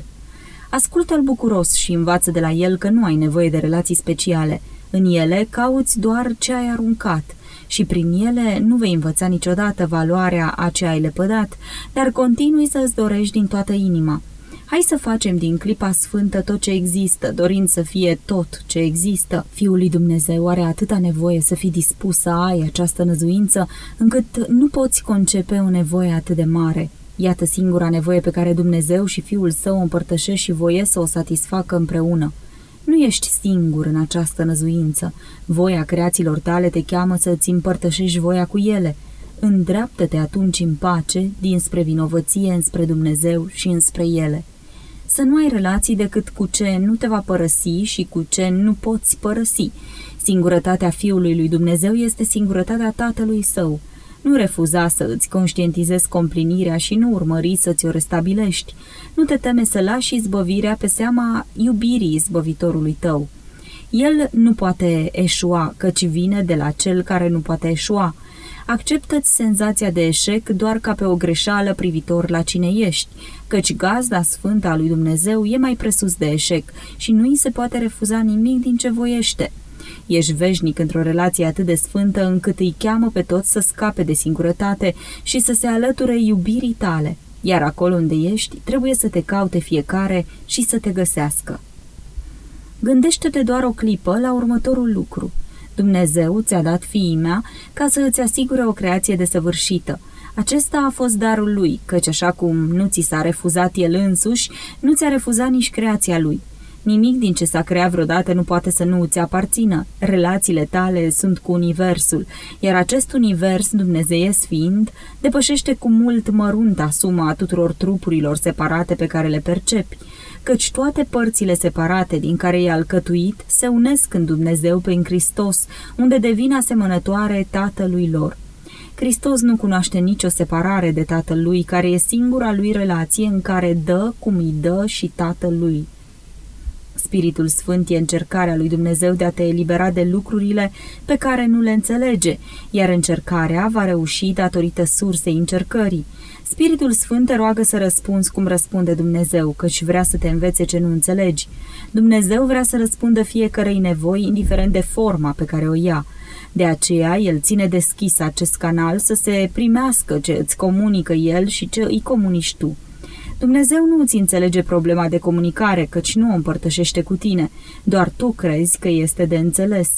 Speaker 1: Ascultă-l bucuros și învață de la el că nu ai nevoie de relații speciale. În ele cauți doar ce ai aruncat și prin ele nu vei învăța niciodată valoarea a ce ai lepădat, dar continui să-ți dorești din toată inima. Hai să facem din clipa sfântă tot ce există, dorind să fie tot ce există. Fiul lui Dumnezeu are atâta nevoie să fii dispus să ai această năzuință, încât nu poți concepe o nevoie atât de mare. Iată singura nevoie pe care Dumnezeu și Fiul Său o împărtășesc și voie să o satisfacă împreună. Nu ești singur în această năzuință. Voia creațiilor tale te cheamă să îți împărtășești voia cu ele. Îndreaptă-te atunci în pace, dinspre vinovăție înspre Dumnezeu și înspre ele. Să nu ai relații decât cu ce nu te va părăsi și cu ce nu poți părăsi. Singurătatea Fiului lui Dumnezeu este singurătatea Tatălui Său. Nu refuza să îți conștientizezi complinirea și nu urmări să ți-o restabilești. Nu te teme să lași izbăvirea pe seama iubirii izbăvitorului tău. El nu poate eșua, căci vine de la cel care nu poate eșua. Acceptă-ți senzația de eșec doar ca pe o greșeală privitor la cine ești, căci gazda sfântă a lui Dumnezeu e mai presus de eșec și nu îi se poate refuza nimic din ce voiește. Ești veșnic într-o relație atât de sfântă încât îi cheamă pe toți să scape de singurătate și să se alăture iubirii tale, iar acolo unde ești trebuie să te caute fiecare și să te găsească. Gândește-te doar o clipă la următorul lucru. Dumnezeu ți-a dat fiii mea ca să îți asigure o creație desăvârșită. Acesta a fost darul lui, căci așa cum nu ți s-a refuzat el însuși, nu ți-a refuzat nici creația lui. Nimic din ce s-a creat vreodată nu poate să nu îți aparțină. Relațiile tale sunt cu Universul, iar acest Univers, dumnezeiesc fiind, depășește cu mult mărunta suma a tuturor trupurilor separate pe care le percepi, căci toate părțile separate din care e alcătuit se unesc în Dumnezeu prin Hristos, unde devin asemănătoare Tatălui lor. Hristos nu cunoaște nicio separare de Tatăl lui, care e singura lui relație în care dă cum îi dă și Tatăl lui. Spiritul Sfânt e încercarea lui Dumnezeu de a te elibera de lucrurile pe care nu le înțelege, iar încercarea va reuși datorită sursei încercării. Spiritul Sfânt te roagă să răspunzi cum răspunde Dumnezeu, căci vrea să te învețe ce nu înțelegi. Dumnezeu vrea să răspundă fiecărei nevoi, indiferent de forma pe care o ia. De aceea, el ține deschis acest canal să se primească ce îți comunică el și ce îi comunici tu. Dumnezeu nu îți înțelege problema de comunicare, căci nu o împărtășește cu tine. Doar tu crezi că este de înțeles.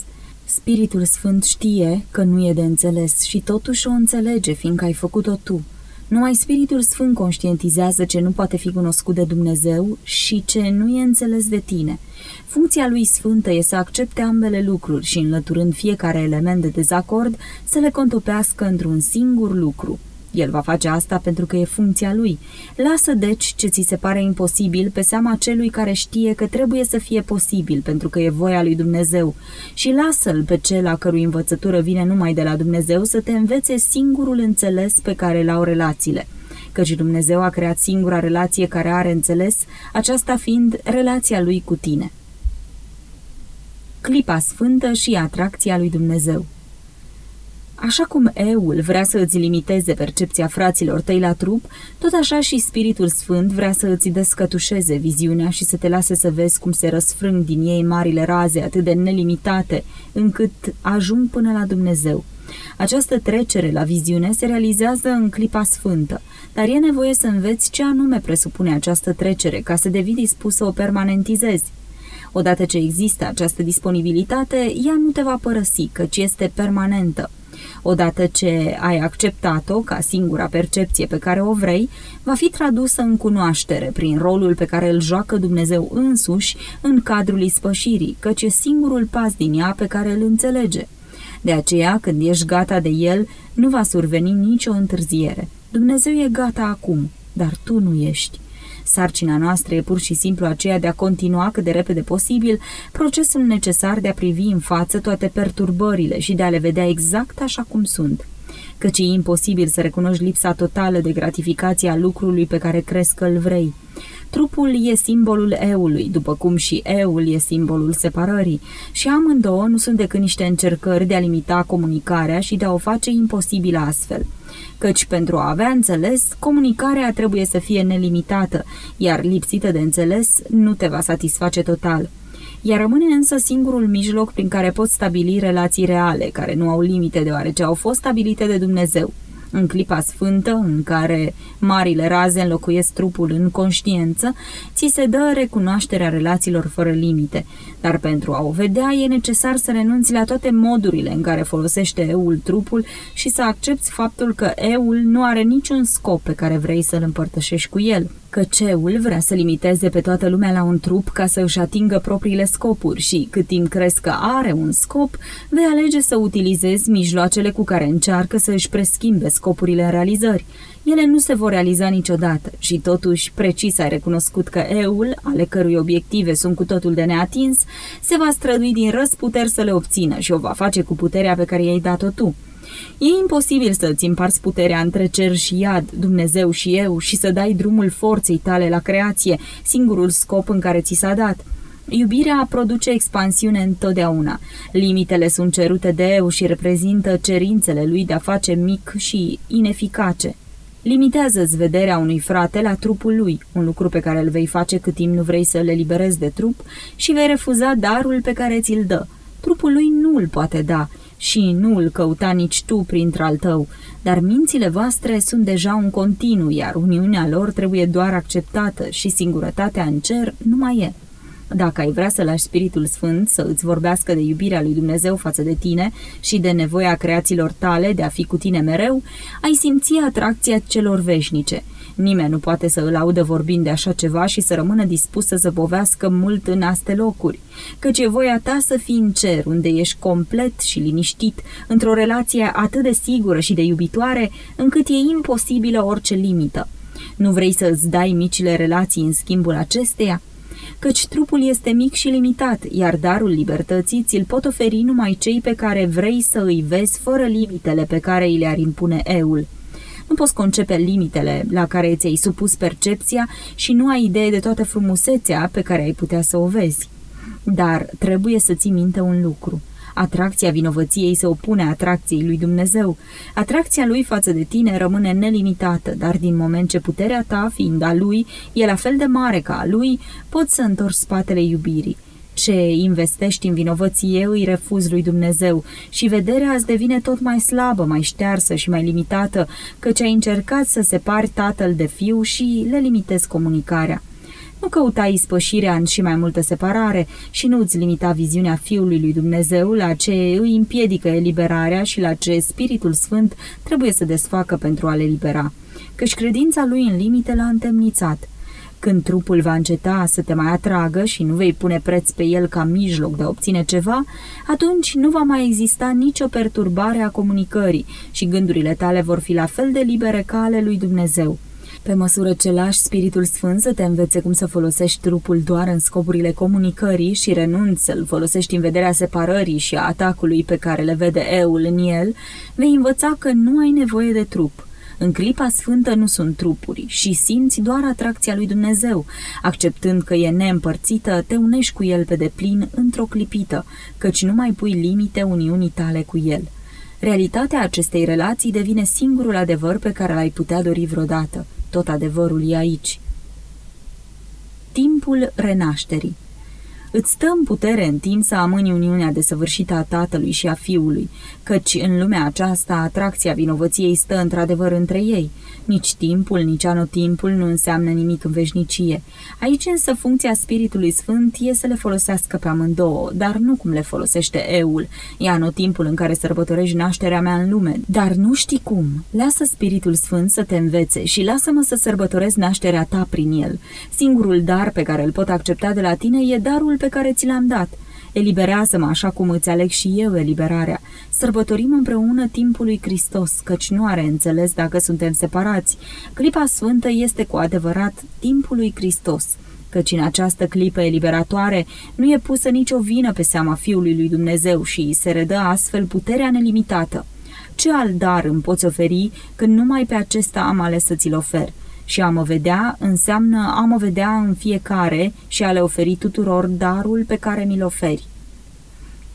Speaker 1: Spiritul Sfânt știe că nu e de înțeles și totuși o înțelege, fiindcă ai făcut-o tu. Numai Spiritul Sfânt conștientizează ce nu poate fi cunoscut de Dumnezeu și ce nu e înțeles de tine. Funcția lui Sfântă e să accepte ambele lucruri și, înlăturând fiecare element de dezacord, să le contopească într-un singur lucru – el va face asta pentru că e funcția lui. Lasă deci ce ți se pare imposibil pe seama celui care știe că trebuie să fie posibil pentru că e voia lui Dumnezeu și lasă-l pe cel a cărui învățătură vine numai de la Dumnezeu să te învețe singurul înțeles pe care l-au relațiile căci Dumnezeu a creat singura relație care are înțeles, aceasta fiind relația lui cu tine. Clipa sfântă și atracția lui Dumnezeu Așa cum eul vrea să îți limiteze percepția fraților tăi la trup, tot așa și Spiritul Sfânt vrea să îți descătușeze viziunea și să te lase să vezi cum se răsfrâng din ei marile raze atât de nelimitate, încât ajung până la Dumnezeu. Această trecere la viziune se realizează în clipa sfântă, dar e nevoie să înveți ce anume presupune această trecere ca să devii dispus să o permanentizezi. Odată ce există această disponibilitate, ea nu te va părăsi, căci este permanentă. Odată ce ai acceptat-o ca singura percepție pe care o vrei, va fi tradusă în cunoaștere prin rolul pe care îl joacă Dumnezeu însuși în cadrul ispășirii, căci e singurul pas din ea pe care îl înțelege. De aceea, când ești gata de el, nu va surveni nicio întârziere. Dumnezeu e gata acum. dar tu nu ești. Sarcina noastră e pur și simplu aceea de a continua cât de repede posibil procesul necesar de a privi în față toate perturbările și de a le vedea exact așa cum sunt căci e imposibil să recunoști lipsa totală de gratificație a lucrului pe care crezi că îl vrei. Trupul e simbolul eului, după cum și eul e simbolul separării, și amândouă nu sunt decât niște încercări de a limita comunicarea și de a o face imposibilă astfel. Căci pentru a avea înțeles, comunicarea trebuie să fie nelimitată, iar lipsită de înțeles nu te va satisface total iar rămâne însă singurul mijloc prin care poți stabili relații reale, care nu au limite deoarece au fost stabilite de Dumnezeu. În clipa sfântă, în care marile raze înlocuiesc trupul în conștiență, ți se dă recunoașterea relațiilor fără limite, dar pentru a o vedea e necesar să renunți la toate modurile în care folosește eul trupul și să accepti faptul că eul nu are niciun scop pe care vrei să-l împărtășești cu el că ceul vrea să limiteze pe toată lumea la un trup ca să își atingă propriile scopuri și, cât timp crezi că are un scop, vei alege să utilizezi mijloacele cu care încearcă să își preschimbe scopurile în realizări. Ele nu se vor realiza niciodată și totuși precis ai recunoscut că eul, ale cărui obiective sunt cu totul de neatins, se va strădui din răsputeri să le obțină și o va face cu puterea pe care i-ai dat-o tu. E imposibil să-ți împarți puterea între cer și iad, Dumnezeu și eu, și să dai drumul forței tale la creație, singurul scop în care ți s-a dat. Iubirea produce expansiune întotdeauna. Limitele sunt cerute de eu și reprezintă cerințele lui de a face mic și ineficace. Limitează-ți vederea unui frate la trupul lui, un lucru pe care îl vei face cât timp nu vrei să le liberezi de trup și vei refuza darul pe care ți-l dă. Trupul lui nu îl poate da, și nu îl căuta nici tu printre-al tău, dar mințile voastre sunt deja un continuu, iar uniunea lor trebuie doar acceptată și singurătatea în cer nu mai e. Dacă ai vrea să lași Spiritul Sfânt să îți vorbească de iubirea lui Dumnezeu față de tine și de nevoia creațiilor tale de a fi cu tine mereu, ai simți atracția celor veșnice – Nimeni nu poate să îl audă vorbind de așa ceva și să rămână dispus să zăbovească mult în aste locuri, căci e voia ta să fii în cer, unde ești complet și liniștit, într-o relație atât de sigură și de iubitoare, încât e imposibilă orice limită. Nu vrei să îți dai micile relații în schimbul acesteia? Căci trupul este mic și limitat, iar darul libertății ți-l pot oferi numai cei pe care vrei să îi vezi fără limitele pe care îi le-ar impune eul. Nu poți concepe limitele la care ți-ai supus percepția și nu ai idee de toată frumusețea pe care ai putea să o vezi. Dar trebuie să ții minte un lucru. Atracția vinovăției se opune atracției lui Dumnezeu. Atracția lui față de tine rămâne nelimitată, dar din moment ce puterea ta, fiind a lui, e la fel de mare ca a lui, poți să întorci spatele iubirii ce investești în vinovăție îi refuzi lui Dumnezeu și vederea îți devine tot mai slabă, mai ștearsă și mai limitată, căci ai încercat să separi tatăl de fiu și le limitezi comunicarea. Nu căuta ispășirea în și mai multă separare și nu îți limita viziunea Fiului lui Dumnezeu la ce îi împiedică eliberarea și la ce Spiritul Sfânt trebuie să desfacă pentru a le libera. Căci credința lui în limite l-a întemnițat – când trupul va înceta să te mai atragă și nu vei pune preț pe el ca mijloc de a obține ceva, atunci nu va mai exista nicio perturbare a comunicării și gândurile tale vor fi la fel de libere ca ale lui Dumnezeu. Pe măsură ce lași Spiritul Sfânt să te învețe cum să folosești trupul doar în scopurile comunicării și renunți să-l folosești în vederea separării și a atacului pe care le vede eul în el, vei învăța că nu ai nevoie de trup – în clipa sfântă nu sunt trupuri și simți doar atracția lui Dumnezeu. Acceptând că e neîmpărțită, te unești cu el pe deplin într-o clipită, căci nu mai pui limite uniunii tale cu el. Realitatea acestei relații devine singurul adevăr pe care l-ai putea dori vreodată. Tot adevărul e aici. Timpul renașterii Îți stă în putere în timp să amâni uniunea desăvârșită a tatălui și a fiului, căci în lumea aceasta atracția vinovăției stă într-adevăr între ei. Nici timpul, nici anotimpul nu înseamnă nimic în veșnicie. Aici însă funcția Spiritului Sfânt e să le folosească pe amândouă, dar nu cum le folosește eul. E anotimpul în care sărbătorești nașterea mea în lume, dar nu știi cum. Lasă Spiritul Sfânt să te învețe și lasă-mă să sărbătoresc nașterea ta prin el. Singurul dar pe care îl pot accepta de la tine e darul pe care ți l-am dat. Eliberează-mă așa cum îți aleg și eu eliberarea. Sărbătorim împreună timpul lui Hristos, căci nu are înțeles dacă suntem separați. Clipa sfântă este cu adevărat timpul lui Hristos căci în această clipă eliberatoare nu e pusă nicio vină pe seama Fiului lui Dumnezeu și îi se redă astfel puterea nelimitată. Ce alt dar îmi poți oferi când numai pe acesta am ales să ți-l ofer? Și a mă vedea înseamnă a mă vedea în fiecare și a le oferi tuturor darul pe care mi-l oferi.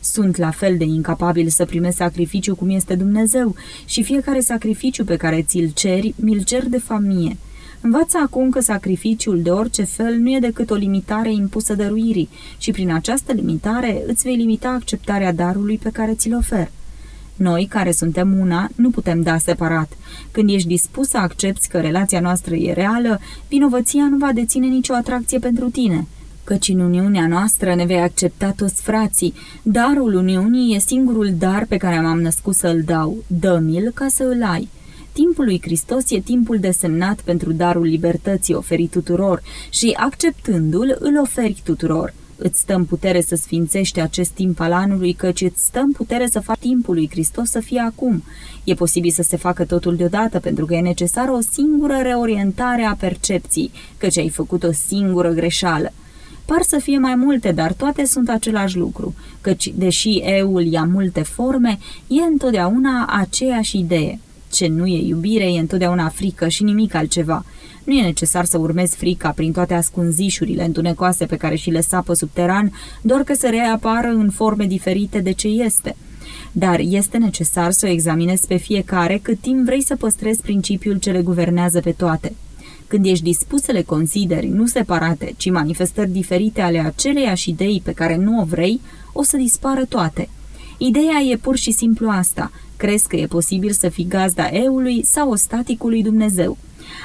Speaker 1: Sunt la fel de incapabil să primesc sacrificiu cum este Dumnezeu și fiecare sacrificiu pe care ți-l ceri, mi-l cer de familie. Învață acum că sacrificiul de orice fel nu e decât o limitare impusă dăruirii și prin această limitare îți vei limita acceptarea darului pe care ți-l ofer. Noi, care suntem una, nu putem da separat. Când ești dispus să accepti că relația noastră e reală, vinovăția nu va deține nicio atracție pentru tine. Căci în Uniunea noastră ne vei accepta toți frații. Darul Uniunii e singurul dar pe care m-am născut să-l dau. Dă-mi-l ca să îl ai. Timpul lui Hristos e timpul desemnat pentru darul libertății oferit tuturor și, acceptându-l, îl oferi tuturor. Îți stă în putere să sfințești acest timp al anului, căci îți stă în putere să faci timpul lui Hristos să fie acum. E posibil să se facă totul deodată, pentru că e necesară o singură reorientare a percepției, căci ai făcut o singură greșeală. Par să fie mai multe, dar toate sunt același lucru, căci, deși eul ia multe forme, e întotdeauna aceeași idee. Ce nu e iubire e întotdeauna frică și nimic altceva. Nu e necesar să urmezi frica prin toate ascunzișurile întunecoase pe care și le sapă subteran, doar că să reapară în forme diferite de ce este. Dar este necesar să o examinezi pe fiecare cât timp vrei să păstrezi principiul ce le guvernează pe toate. Când ești dispus să le consideri nu separate, ci manifestări diferite ale aceleiași idei pe care nu o vrei, o să dispară toate. Ideea e pur și simplu asta. Crezi că e posibil să fii gazda eului sau ostaticului Dumnezeu.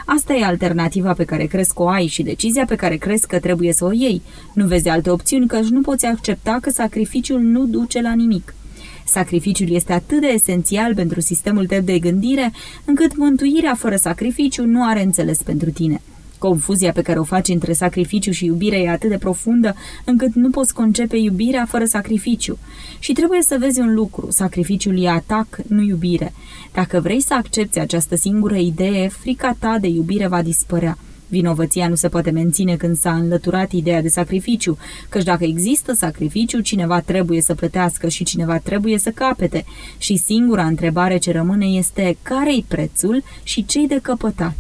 Speaker 1: Asta e alternativa pe care crezi că o ai și decizia pe care crezi că trebuie să o iei. Nu vezi alte opțiuni căci nu poți accepta că sacrificiul nu duce la nimic. Sacrificiul este atât de esențial pentru sistemul tău de gândire, încât mântuirea fără sacrificiu nu are înțeles pentru tine. Confuzia pe care o faci între sacrificiu și iubire e atât de profundă încât nu poți concepe iubirea fără sacrificiu. Și trebuie să vezi un lucru, sacrificiul e atac, nu iubire. Dacă vrei să accepti această singură idee, frica ta de iubire va dispărea. Vinovăția nu se poate menține când s-a înlăturat ideea de sacrificiu, căci dacă există sacrificiu, cineva trebuie să plătească și cineva trebuie să capete. Și singura întrebare ce rămâne este care-i prețul și ce-i de căpătat.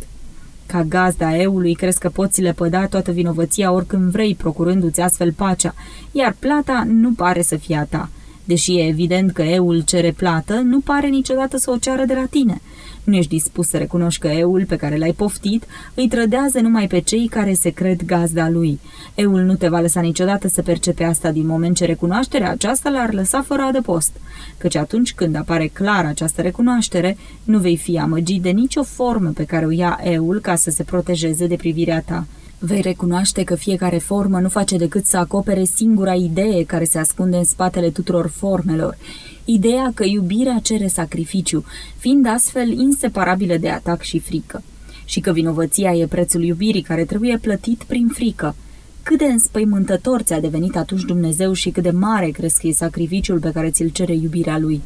Speaker 1: Ca gazda eului, crezi că poți lepăda toată vinovăția oricând vrei, procurându-ți astfel pacea, iar plata nu pare să fie a ta. Deși e evident că eul cere plată, nu pare niciodată să o ceară de la tine. Nu ești dispus să recunoști că eul pe care l-ai poftit îi trădează numai pe cei care se cred gazda lui. Eul nu te va lăsa niciodată să percepe asta din moment ce recunoașterea aceasta l-ar lăsa fără adăpost, căci atunci când apare clar această recunoaștere, nu vei fi amăgit de nicio formă pe care o ia eul ca să se protejeze de privirea ta. Vei recunoaște că fiecare formă nu face decât să acopere singura idee care se ascunde în spatele tuturor formelor, ideea că iubirea cere sacrificiu, fiind astfel inseparabilă de atac și frică, și că vinovăția e prețul iubirii care trebuie plătit prin frică. Cât de înspăimântător ți-a devenit atunci Dumnezeu și cât de mare crezi că e sacrificiul pe care ți-l cere iubirea Lui.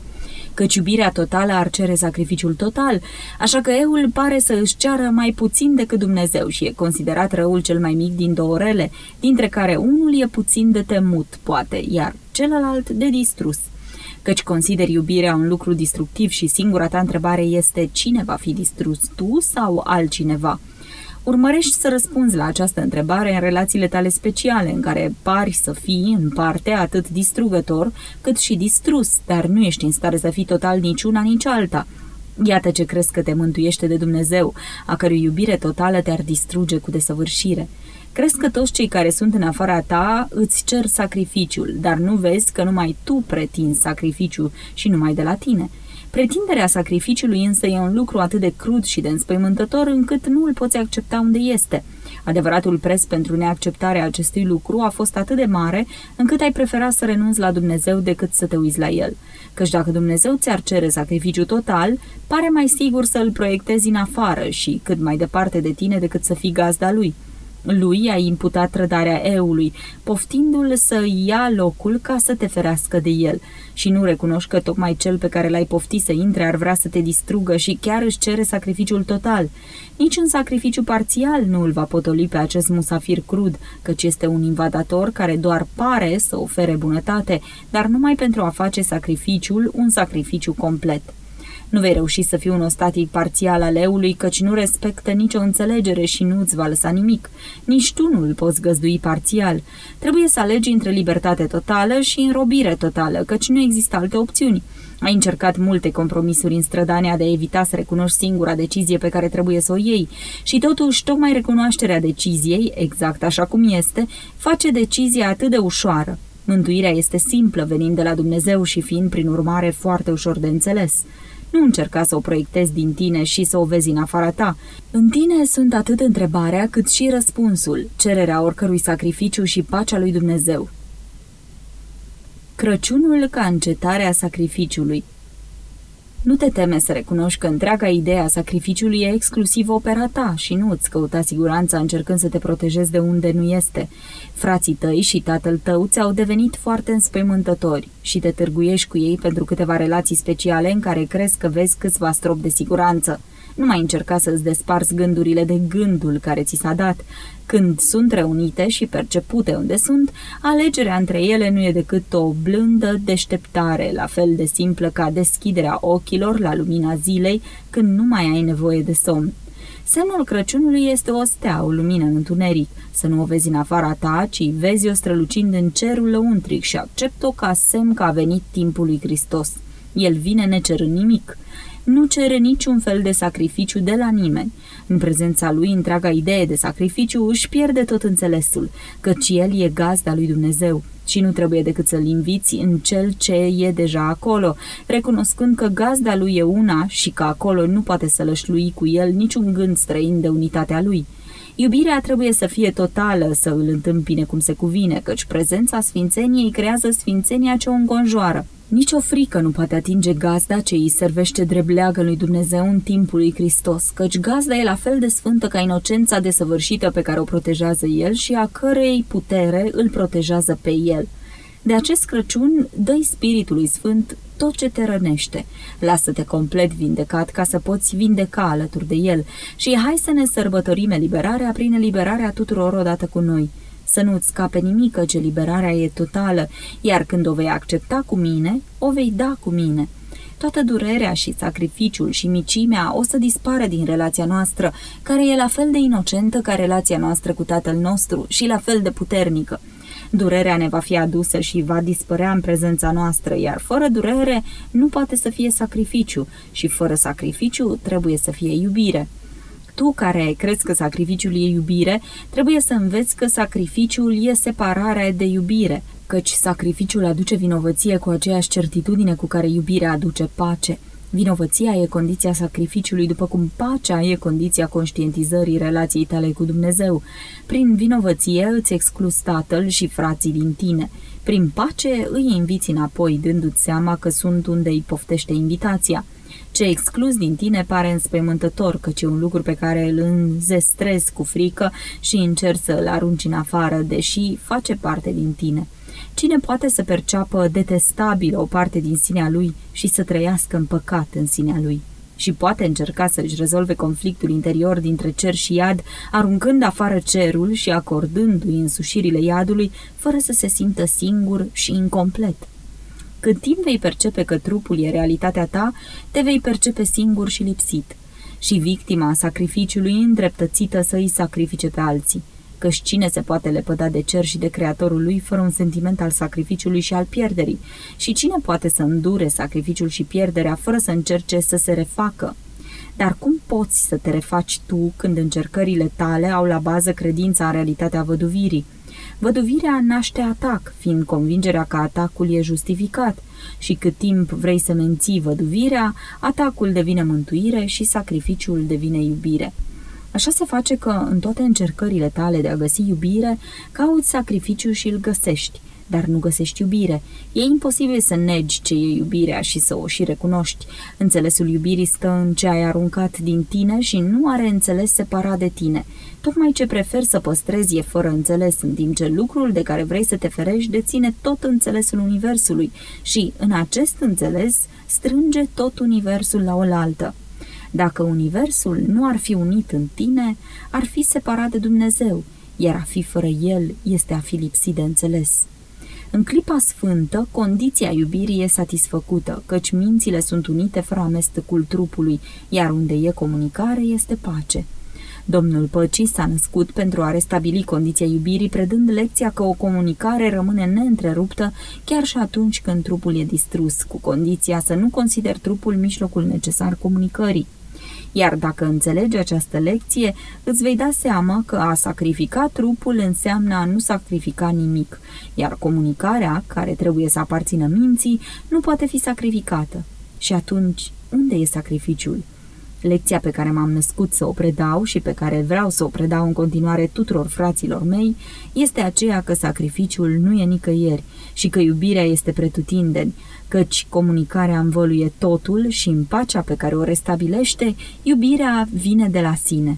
Speaker 1: Căci iubirea totală ar cere sacrificiul total, așa că eul pare să își ceară mai puțin decât Dumnezeu și e considerat răul cel mai mic din două rele, dintre care unul e puțin de temut, poate, iar celălalt de distrus căci consideri iubirea un lucru destructiv și singura ta întrebare este cine va fi distrus, tu sau altcineva? Urmărești să răspunzi la această întrebare în relațiile tale speciale, în care pari să fii, în parte, atât distrugător, cât și distrus, dar nu ești în stare să fii total nici una, nici alta. Iată ce crezi că te mântuiește de Dumnezeu, a cărui iubire totală te-ar distruge cu desăvârșire. Crezi că toți cei care sunt în afara ta îți cer sacrificiul, dar nu vezi că numai tu pretinzi sacrificiu și numai de la tine. Pretinderea sacrificiului însă e un lucru atât de crud și de înspăimântător încât nu îl poți accepta unde este. Adevăratul preț pentru neacceptarea acestui lucru a fost atât de mare încât ai prefera să renunți la Dumnezeu decât să te uiți la El. Căci dacă Dumnezeu ți-ar cere sacrificiu total, pare mai sigur să îl proiectezi în afară și cât mai departe de tine decât să fii gazda Lui. Lui a imputat trădarea eului, poftindu-l să ia locul ca să te ferească de el. Și nu recunoști că tocmai cel pe care l-ai poftit să intre ar vrea să te distrugă și chiar își cere sacrificiul total. Nici un sacrificiu parțial nu îl va potoli pe acest musafir crud, căci este un invadator care doar pare să ofere bunătate, dar numai pentru a face sacrificiul un sacrificiu complet. Nu vei reuși să fii un ostatic parțial al leului, căci nu respectă nicio înțelegere și nu îți va lăsa nimic. Nici tu nu îl poți găzdui parțial. Trebuie să alegi între libertate totală și înrobire totală, căci nu există alte opțiuni. Ai încercat multe compromisuri în strădania de a evita să recunoști singura decizie pe care trebuie să o iei și totuși tocmai recunoașterea deciziei, exact așa cum este, face decizia atât de ușoară. Mântuirea este simplă venind de la Dumnezeu și fiind prin urmare foarte ușor de înțeles. Nu încerca să o proiectezi din tine și să o vezi în afara ta. În tine sunt atât întrebarea cât și răspunsul, cererea oricărui sacrificiu și pacea lui Dumnezeu. Crăciunul ca încetarea sacrificiului nu te teme să recunoști că întreaga idee a sacrificiului e exclusiv opera ta și nu îți căuta siguranța încercând să te protejezi de unde nu este. Frații tăi și tatăl tău ți-au devenit foarte înspăimântători și te târguiești cu ei pentru câteva relații speciale în care crezi că vezi câțiva strop de siguranță. Nu mai încerca să-ți desparți gândurile de gândul care ți s-a dat. Când sunt reunite și percepute unde sunt, alegerea între ele nu e decât o blândă deșteptare, la fel de simplă ca deschiderea ochilor la lumina zilei când nu mai ai nevoie de somn. Semnul Crăciunului este o stea, o lumină în întuneric. Să nu o vezi în afara ta, ci vezi-o strălucind în cerul lăuntric și accept-o ca semn că a venit timpul lui Hristos. El vine necerând nimic nu cere niciun fel de sacrificiu de la nimeni. În prezența lui, întreaga idee de sacrificiu își pierde tot înțelesul, căci el e gazda lui Dumnezeu și nu trebuie decât să-l inviți în cel ce e deja acolo, recunoscând că gazda lui e una și că acolo nu poate să lășlui cu el niciun gând străin de unitatea lui. Iubirea trebuie să fie totală, să îl întâmpine cum se cuvine, căci prezența sfințeniei creează sfințenia ce o înconjoară. Nici o frică nu poate atinge gazda ce îi servește drebleagă lui Dumnezeu în timpul lui Hristos, căci gazda e la fel de sfântă ca inocența desăvârșită pe care o protejează el și a cărei putere îl protejează pe el. De acest Crăciun, dă Spiritului Sfânt tot ce te rănește. Lasă-te complet vindecat ca să poți vindeca alături de el și hai să ne sărbătorim eliberarea prin eliberarea tuturor odată cu noi să nu-ți scape nimic, ce liberarea e totală, iar când o vei accepta cu mine, o vei da cu mine. Toată durerea și sacrificiul și micimea o să dispară din relația noastră, care e la fel de inocentă ca relația noastră cu tatăl nostru și la fel de puternică. Durerea ne va fi adusă și va dispărea în prezența noastră, iar fără durere nu poate să fie sacrificiu și fără sacrificiu trebuie să fie iubire. Tu care crezi că sacrificiul e iubire, trebuie să înveți că sacrificiul e separarea de iubire, căci sacrificiul aduce vinovăție cu aceeași certitudine cu care iubirea aduce pace. Vinovăția e condiția sacrificiului, după cum pacea e condiția conștientizării relației tale cu Dumnezeu. Prin vinovăție îți exclus tatăl și frații din tine. Prin pace îi inviți înapoi, dându-ți seama că sunt unde îi poftește invitația. Ce exclus din tine pare înspăimântător, căci e un lucru pe care îl înzestrezi cu frică și încerci să îl arunci în afară, deși face parte din tine. Cine poate să perceapă detestabilă o parte din sinea lui și să trăiască în păcat în sinea lui? Și poate încerca să-și rezolve conflictul interior dintre cer și iad, aruncând afară cerul și acordându-i însușirile iadului, fără să se simtă singur și incomplet. Cât timp vei percepe că trupul e realitatea ta, te vei percepe singur și lipsit. Și victima sacrificiului îndreptățită să îi sacrifice pe alții. Căci cine se poate lepăda de cer și de creatorul lui fără un sentiment al sacrificiului și al pierderii? Și cine poate să îndure sacrificiul și pierderea fără să încerce să se refacă? Dar cum poți să te refaci tu când încercările tale au la bază credința în realitatea văduvirii? Văduvirea naște atac, fiind convingerea că atacul e justificat și cât timp vrei să menții văduvirea, atacul devine mântuire și sacrificiul devine iubire. Așa se face că în toate încercările tale de a găsi iubire, cauți sacrificiu și îl găsești. Dar nu găsești iubire. E imposibil să negi ce e iubirea și să o și recunoști. Înțelesul iubirii stă în ce ai aruncat din tine și nu are înțeles separat de tine. Tocmai ce preferi să păstrezi e fără înțeles, în timp ce lucrul de care vrei să te ferești deține tot înțelesul Universului și, în acest înțeles, strânge tot Universul la oaltă. Dacă Universul nu ar fi unit în tine, ar fi separat de Dumnezeu, iar a fi fără El este a fi lipsit de înțeles. În clipa sfântă, condiția iubirii e satisfăcută, căci mințile sunt unite fără amestecul trupului, iar unde e comunicare este pace. Domnul Păcii s-a născut pentru a restabili condiția iubirii, predând lecția că o comunicare rămâne neîntreruptă chiar și atunci când trupul e distrus, cu condiția să nu consider trupul mijlocul necesar comunicării. Iar dacă înțelegi această lecție, îți vei da seama că a sacrifica trupul înseamnă a nu sacrifica nimic, iar comunicarea, care trebuie să aparțină minții, nu poate fi sacrificată. Și atunci, unde e sacrificiul? Lecția pe care m-am născut să o predau și pe care vreau să o predau în continuare tuturor fraților mei este aceea că sacrificiul nu e nicăieri și că iubirea este pretutindeni, căci comunicarea învăluie totul și în pacea pe care o restabilește, iubirea vine de la sine.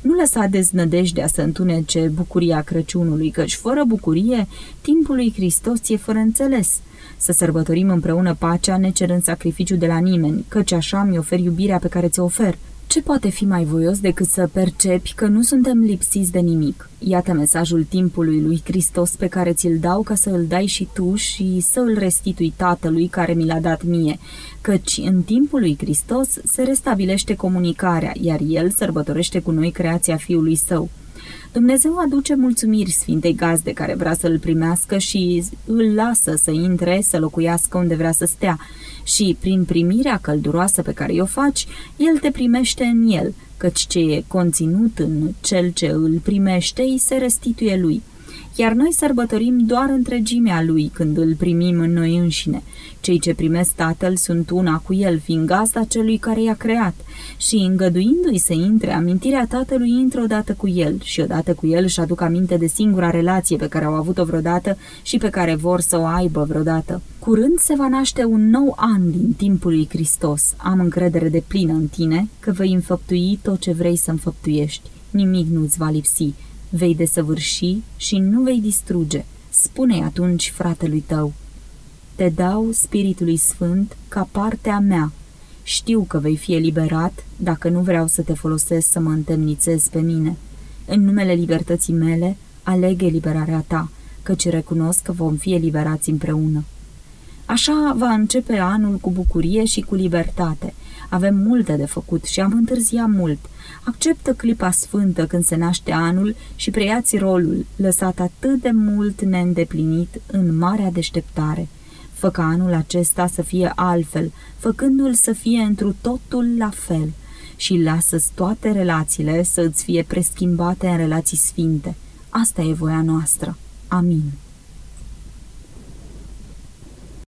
Speaker 1: Nu lăsa deznădejdea să întunece bucuria Crăciunului, căci fără bucurie, timpul lui Hristos e fără înțeles – să sărbătorim împreună pacea, necerând sacrificiu de la nimeni, căci așa mi ofer iubirea pe care ți-o ofer. Ce poate fi mai voios decât să percepi că nu suntem lipsiți de nimic? Iată mesajul timpului lui Hristos pe care ți-l dau ca să îl dai și tu și să îl restitui tatălui care mi l-a dat mie, căci în timpul lui Hristos se restabilește comunicarea, iar el sărbătorește cu noi creația fiului său. Dumnezeu aduce mulțumiri Sfintei Gazde care vrea să-l primească și îl lasă să intre, să locuiască unde vrea să stea și, prin primirea călduroasă pe care o faci, el te primește în el, căci ce e conținut în cel ce îl primește îi se restituie lui iar noi sărbătorim doar întregimea lui când îl primim în noi înșine. Cei ce primesc tatăl sunt una cu el, fiind gazda celui care i-a creat și, îngăduindu-i să intre, amintirea tatălui intră odată cu el și odată cu el își aduc aminte de singura relație pe care au avut-o vreodată și pe care vor să o aibă vreodată. Curând se va naște un nou an din timpul lui Hristos. Am încredere de plină în tine că vei înfăptui tot ce vrei să înfăptuiești. Nimic nu-ți va lipsi vei desăvârși și nu vei distruge. Spune-i atunci fratelui tău, te dau Spiritului Sfânt ca partea mea. Știu că vei fi eliberat dacă nu vreau să te folosesc să mă întemnițez pe mine. În numele libertății mele, aleg eliberarea ta, căci recunosc că vom fi eliberați împreună. Așa va începe anul cu bucurie și cu libertate. Avem multe de făcut și am întârziat mult – Acceptă clipa sfântă când se naște anul și preiați rolul, lăsat atât de mult neîndeplinit în marea deșteptare. Fă ca anul acesta să fie altfel, făcându-l să fie întru totul la fel și lasă-ți toate relațiile să îți fie preschimbate în relații sfinte. Asta e voia noastră. Amin.